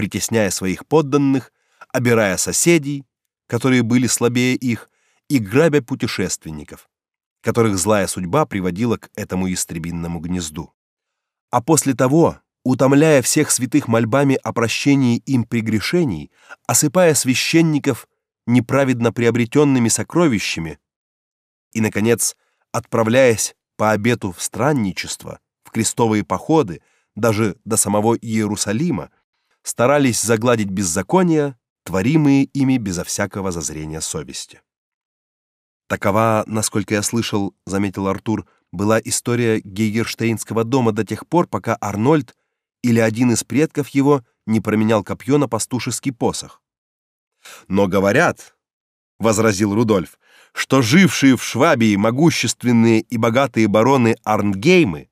притесняя своих подданных, обирая соседей, которые были слабее их, и грабя путешественников, которых злая судьба приводила к этому истребинному гнезду. А после того, утомляя всех святых мольбами о прощении им прегрешений, осыпая священников неправедно приобретенными сокровищами, и наконец, отправляясь по обету в странничество, в крестовые походы, даже до самого Иерусалима, старались загладить беззакония, творимые ими безо всякого зазрения совести. Такова, насколько я слышал, заметил Артур, была история Гейгерштейнского дома до тех пор, пока Арнольд или один из предков его не променял копье на пастушеский посох. Но говорят, возразил Рудольф, что жившие в Швабии могущественные и богатые бароны Арнгеймы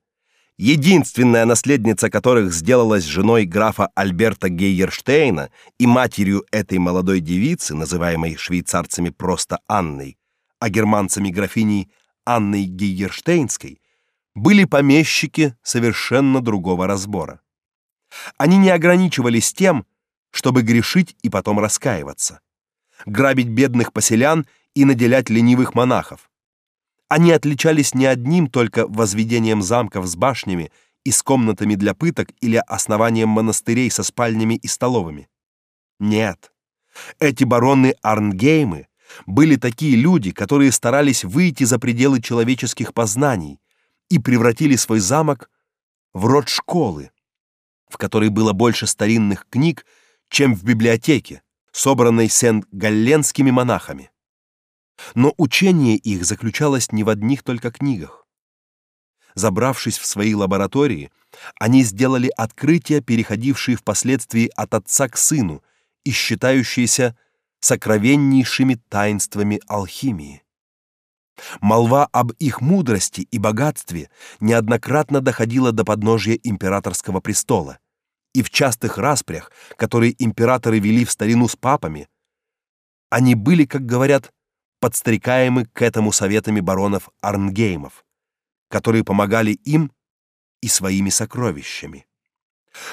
единственная наследница которых сделалась женой графа Альберта Гейерштейна и матерью этой молодой девицы, называемой швейцарцами просто Анной, а германцами графиней Анной Гейерштейнской, были помещики совершенно другого разбора. Они не ограничивались тем, чтобы грешить и потом раскаиваться, грабить бедных поселян и наделять ленивых монахов, они отличались не одним только возведением замков с башнями и с комнатами для пыток или основанием монастырей со спальнями и столовыми. Нет. Эти бароны Арнгеймы были такие люди, которые старались выйти за пределы человеческих познаний и превратили свой замок в род школы, в которой было больше старинных книг, чем в библиотеке, собранной сент-галленскими монахами. Но учение их заключалось не в одних только книгах. Забравшись в свои лаборатории, они сделали открытия, переходившие впоследствии от отца к сыну и считающиеся сокровеннейшими таинствами алхимии. Молва об их мудрости и богатстве неоднократно доходила до подножия императорского престола, и в частых распрях, которые императоры вели в старину с папами, они были, как говорят, подстрекаемы к этому советами баронов Арнгеймов, которые помогали им и своими сокровищами.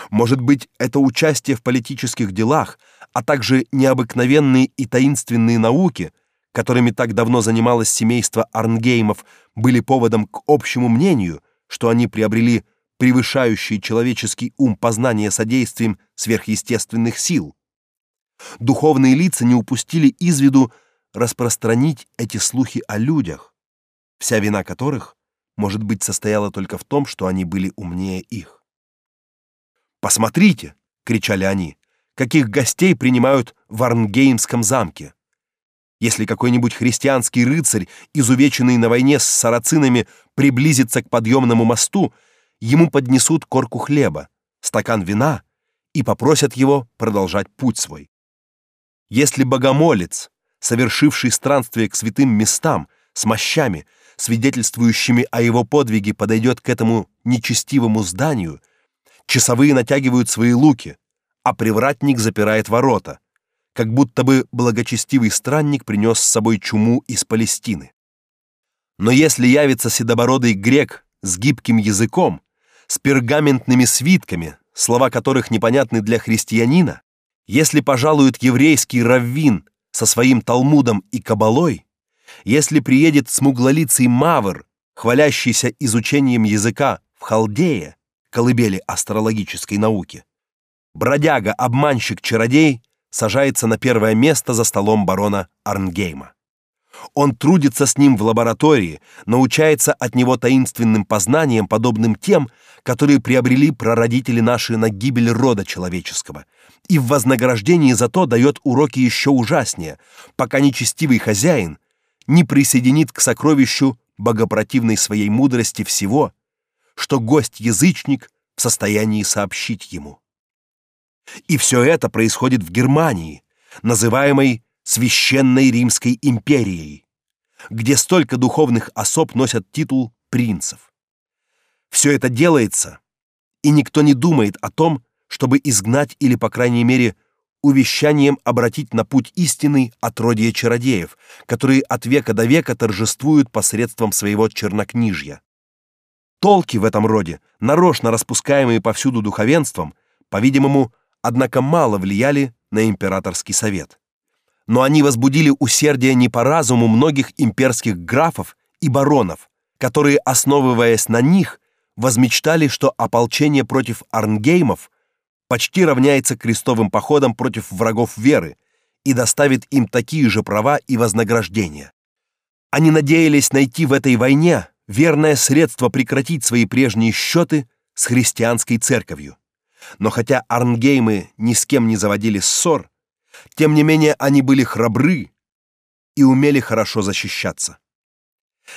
Может быть, это участие в политических делах, а также необыкновенные и таинственные науки, которыми так давно занималось семейство Арнгеймов, были поводом к общему мнению, что они приобрели превышающие человеческий ум познания содействием сверхъестественных сил. Духовные лица не упустили из виду распространить эти слухи о людях, вся вина которых, может быть, состояла только в том, что они были умнее их. «Посмотрите!» — кричали они. «Каких гостей принимают в Арнгеймском замке!» Если какой-нибудь христианский рыцарь, изувеченный на войне с сарацинами, приблизится к подъемному мосту, ему поднесут корку хлеба, стакан вина и попросят его продолжать путь свой. Если богомолец, совершивший странствие к святым местам с мощами, свидетельствующими о его подвиге, подойдет к этому нечестивому зданию, часовые натягивают свои луки, а привратник запирает ворота, как будто бы благочестивый странник принес с собой чуму из Палестины. Но если явится седобородый грек с гибким языком, с пергаментными свитками, слова которых непонятны для христианина, если пожалует еврейский раввин со своим Талмудом и Кабалой, если приедет смуглолицый Мавр, хвалящийся изучением языка в Халдее, колыбели астрологической науки, бродяга, обманщик, чародей сажается на первое место за столом барона Арнгейма. Он трудится с ним в лаборатории, научается от него таинственным познаниям, подобным тем, которые приобрели прародители наши на гибель рода человеческого, и в вознаграждении за то дает уроки еще ужаснее, пока нечестивый хозяин не присоединит к сокровищу богопротивной своей мудрости всего, что гость-язычник в состоянии сообщить ему. И все это происходит в Германии, называемой Священной Римской империей, где столько духовных особ носят титул принцев. Все это делается, и никто не думает о том, чтобы изгнать или, по крайней мере, увещанием обратить на путь истины отродье чародеев, которые от века до века торжествуют посредством своего чернокнижья. Толки в этом роде, нарочно распускаемые повсюду духовенством, по-видимому, однако мало влияли на императорский совет но они возбудили усердие не по разуму многих имперских графов и баронов, которые, основываясь на них, возмечтали, что ополчение против арнгеймов почти равняется крестовым походам против врагов веры и доставит им такие же права и вознаграждения. Они надеялись найти в этой войне верное средство прекратить свои прежние счеты с христианской церковью. Но хотя арнгеймы ни с кем не заводили ссор, тем не менее, они были храбры и умели хорошо защищаться.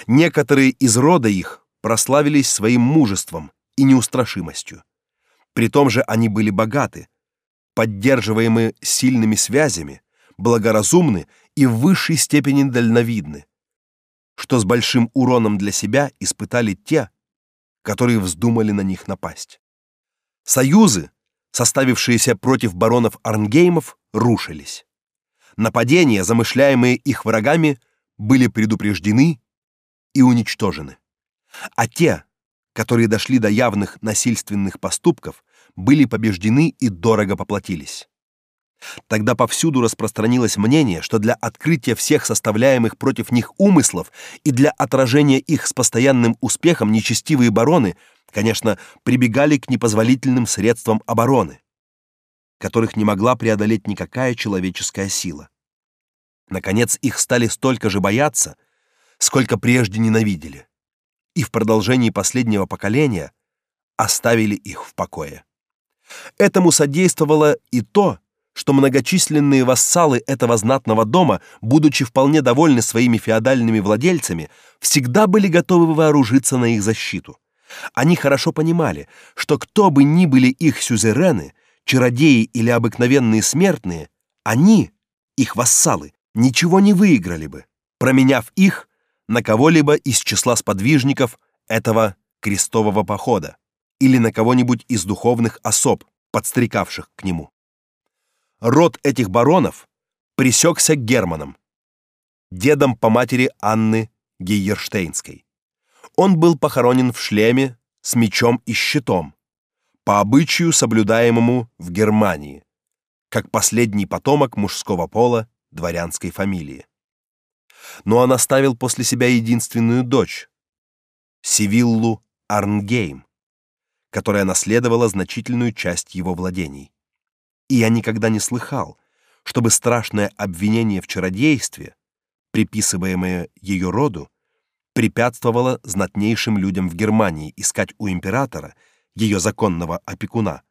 Некоторые из рода их прославились своим мужеством и неустрашимостью. При том же они были богаты, поддерживаемы сильными связями, благоразумны и в высшей степени дальновидны, что с большим уроном для себя испытали те, которые вздумали на них напасть. Союзы, составившиеся против баронов Арнгеймов, рушились. Нападения, замышляемые их врагами, были предупреждены и уничтожены. А те, которые дошли до явных насильственных поступков, были побеждены и дорого поплатились. Тогда повсюду распространилось мнение, что для открытия всех составляемых против них умыслов и для отражения их с постоянным успехом нечестивые бароны, конечно, прибегали к непозволительным средствам обороны которых не могла преодолеть никакая человеческая сила. Наконец их стали столько же бояться, сколько прежде ненавидели, и в продолжении последнего поколения оставили их в покое. Этому содействовало и то, что многочисленные вассалы этого знатного дома, будучи вполне довольны своими феодальными владельцами, всегда были готовы вооружиться на их защиту. Они хорошо понимали, что кто бы ни были их сюзерены, чародеи или обыкновенные смертные, они, их вассалы, ничего не выиграли бы, променяв их на кого-либо из числа сподвижников этого крестового похода или на кого-нибудь из духовных особ, подстрекавших к нему. Род этих баронов пресекся Германом, дедом по матери Анны Гейерштейнской. Он был похоронен в шлеме с мечом и щитом, по обычаю, соблюдаемому в Германии, как последний потомок мужского пола дворянской фамилии. Но он оставил после себя единственную дочь, Сивиллу Арнгейм, которая наследовала значительную часть его владений. И я никогда не слыхал, чтобы страшное обвинение в чародействе, приписываемое ее роду, препятствовало знатнейшим людям в Германии искать у императора, ее законного опекуна,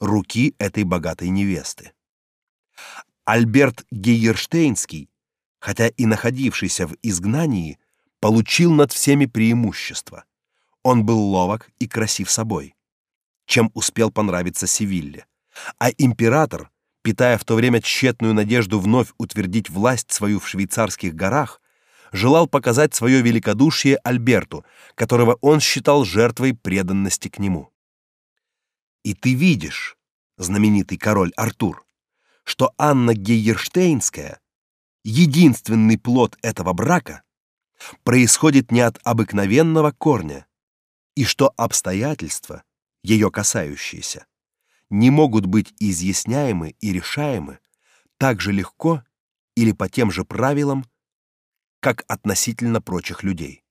руки этой богатой невесты. Альберт Гейерштейнский, хотя и находившийся в изгнании, получил над всеми преимущество. Он был ловок и красив собой, чем успел понравиться Севилле. А император, питая в то время тщетную надежду вновь утвердить власть свою в швейцарских горах, желал показать свое великодушие Альберту, которого он считал жертвой преданности к нему. И ты видишь, знаменитый король Артур, что Анна Гейерштейнская, единственный плод этого брака, происходит не от обыкновенного корня, и что обстоятельства, ее касающиеся, не могут быть изъясняемы и решаемы так же легко или по тем же правилам, как относительно прочих людей.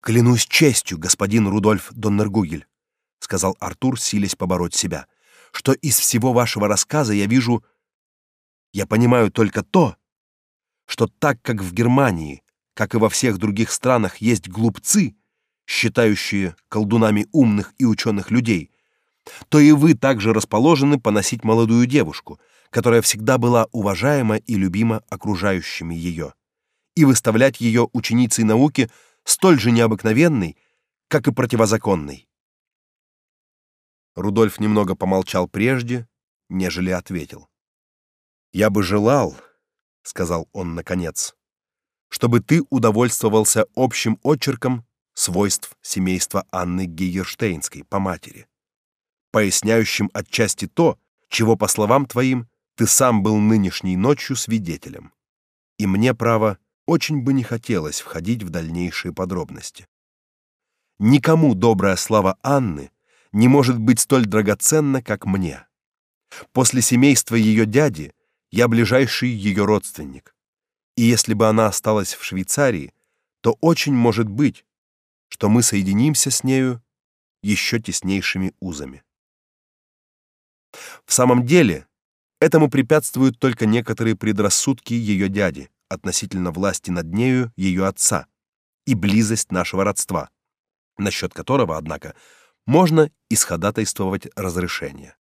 Клянусь честью, господин Рудольф Доннергугель, сказал Артур, силясь побороть себя, что из всего вашего рассказа я вижу я понимаю только то, что так как в Германии, как и во всех других странах есть глупцы, считающие колдунами умных и ученых людей, то и вы также расположены поносить молодую девушку, которая всегда была уважаема и любима окружающими ее, и выставлять ее ученицей науки столь же необыкновенной, как и противозаконной. Рудольф немного помолчал прежде, нежели ответил. Я бы желал, сказал он наконец, чтобы ты удовольствовался общим очерком свойств семейства Анны Гейерштейнской по матери поясняющим отчасти то, чего, по словам твоим, ты сам был нынешней ночью свидетелем. И мне, право, очень бы не хотелось входить в дальнейшие подробности. Никому добрая слава Анны не может быть столь драгоценна, как мне. После семейства ее дяди я ближайший ее родственник. И если бы она осталась в Швейцарии, то очень может быть, что мы соединимся с нею еще теснейшими узами. В самом деле, этому препятствуют только некоторые предрассудки ее дяди относительно власти над нею ее отца и близость нашего родства, насчет которого, однако, можно исходатайствовать разрешение.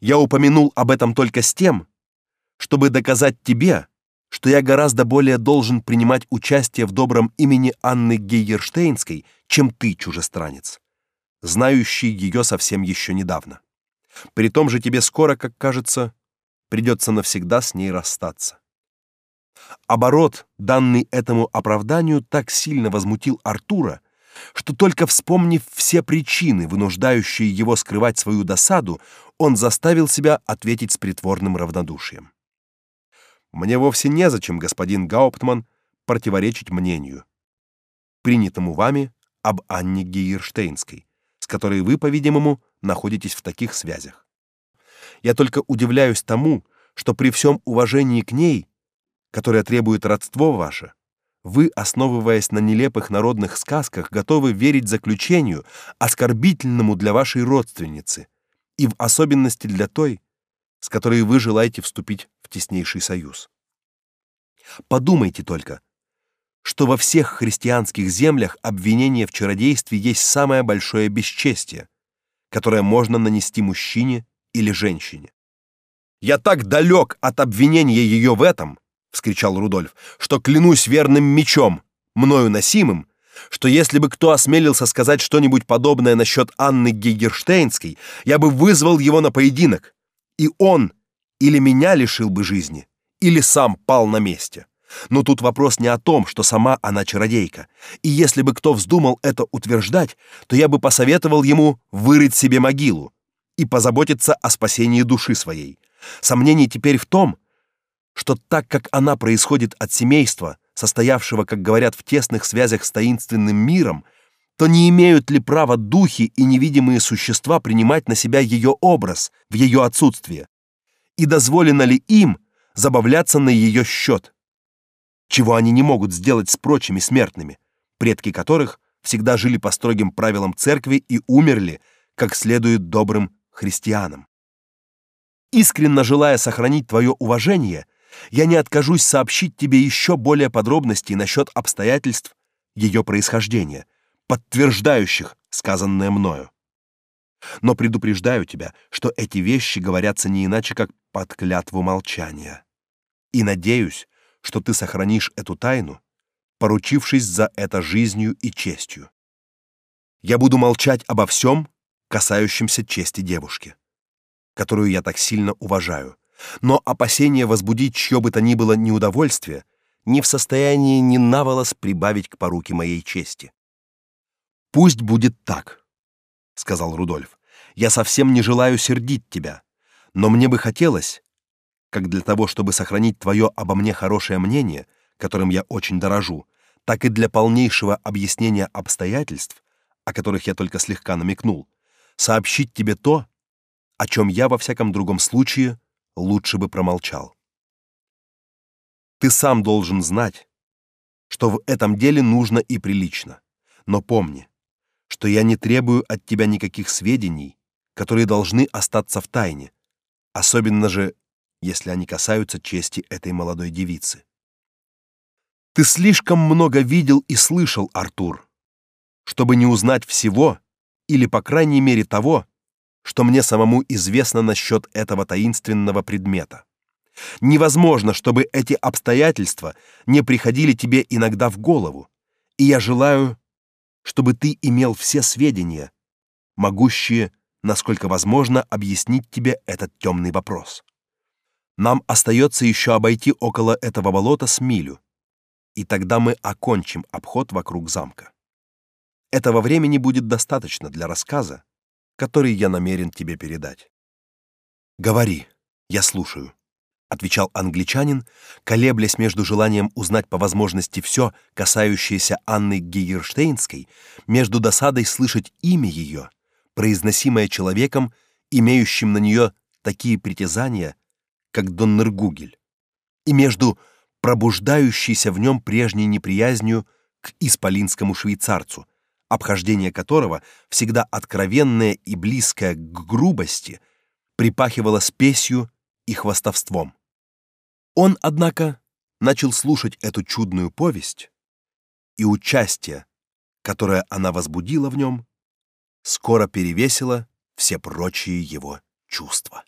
Я упомянул об этом только с тем, чтобы доказать тебе, что я гораздо более должен принимать участие в добром имени Анны Гейерштейнской, чем ты, чужестранец, знающий ее совсем еще недавно. При том же тебе скоро, как кажется, придется навсегда с ней расстаться. Оборот, данный этому оправданию, так сильно возмутил Артура, что только вспомнив все причины, вынуждающие его скрывать свою досаду, он заставил себя ответить с притворным равнодушием. Мне вовсе незачем, господин Гауптман, противоречить мнению, принятому вами об Анне Гейерштейнской, которой вы, по-видимому, находитесь в таких связях. Я только удивляюсь тому, что при всем уважении к ней, которое требует родство ваше, вы, основываясь на нелепых народных сказках, готовы верить заключению, оскорбительному для вашей родственницы, и в особенности для той, с которой вы желаете вступить в теснейший союз. Подумайте только, что во всех христианских землях обвинение в чародействе есть самое большое бесчестие, которое можно нанести мужчине или женщине. Я так далек от обвинения ее в этом, вскричал Рудольф, что клянусь верным мечом, мною носимым, что если бы кто осмелился сказать что-нибудь подобное насчет Анны Гейгерштейнской, я бы вызвал его на поединок, и он или меня лишил бы жизни, или сам пал на месте. Но тут вопрос не о том, что сама она чародейка. И если бы кто вздумал это утверждать, то я бы посоветовал ему вырыть себе могилу и позаботиться о спасении души своей. Сомнений теперь в том, что так как она происходит от семейства, состоявшего, как говорят, в тесных связях с таинственным миром, то не имеют ли права духи и невидимые существа принимать на себя ее образ в ее отсутствие? И дозволено ли им забавляться на ее счет? Чего они не могут сделать с прочими смертными, предки которых всегда жили по строгим правилам церкви и умерли, как следует добрым христианам. Искренне желая сохранить твое уважение, я не откажусь сообщить тебе еще более подробностей насчет обстоятельств ее происхождения, подтверждающих сказанное мною. Но предупреждаю тебя, что эти вещи говорятся не иначе, как под клятву молчания. И надеюсь, что ты сохранишь эту тайну, поручившись за это жизнью и честью. Я буду молчать обо всем, касающемся чести девушки, которую я так сильно уважаю, но опасение возбудить чье бы то ни было неудовольствие не в состоянии ни на волос прибавить к поруке моей чести. «Пусть будет так», — сказал Рудольф. «Я совсем не желаю сердить тебя, но мне бы хотелось, как для того, чтобы сохранить твое обо мне хорошее мнение, которым я очень дорожу, так и для полнейшего объяснения обстоятельств, о которых я только слегка намекнул, сообщить тебе то, о чем я во всяком другом случае лучше бы промолчал. Ты сам должен знать, что в этом деле нужно и прилично. Но помни, что я не требую от тебя никаких сведений, которые должны остаться в тайне, особенно же, если они касаются чести этой молодой девицы. Ты слишком много видел и слышал, Артур, чтобы не узнать всего или, по крайней мере, того, что мне самому известно насчет этого таинственного предмета. Невозможно, чтобы эти обстоятельства не приходили тебе иногда в голову, и я желаю, чтобы ты имел все сведения, могущие, насколько возможно, объяснить тебе этот темный вопрос. Нам остается еще обойти около этого болота с милю, и тогда мы окончим обход вокруг замка. Этого времени будет достаточно для рассказа, который я намерен тебе передать. Говори, я слушаю, отвечал англичанин, колеблясь между желанием узнать по возможности все, касающееся Анны Гейерштейнской, между досадой слышать имя ее, произносимое человеком, имеющим на нее такие притязания, как Доннергугель, и между пробуждающейся в нем прежней неприязнью к исполинскому швейцарцу, обхождение которого, всегда откровенное и близкое к грубости, припахивало спесью и хвастовством. Он, однако, начал слушать эту чудную повесть, и участие, которое она возбудила в нем, скоро перевесило все прочие его чувства.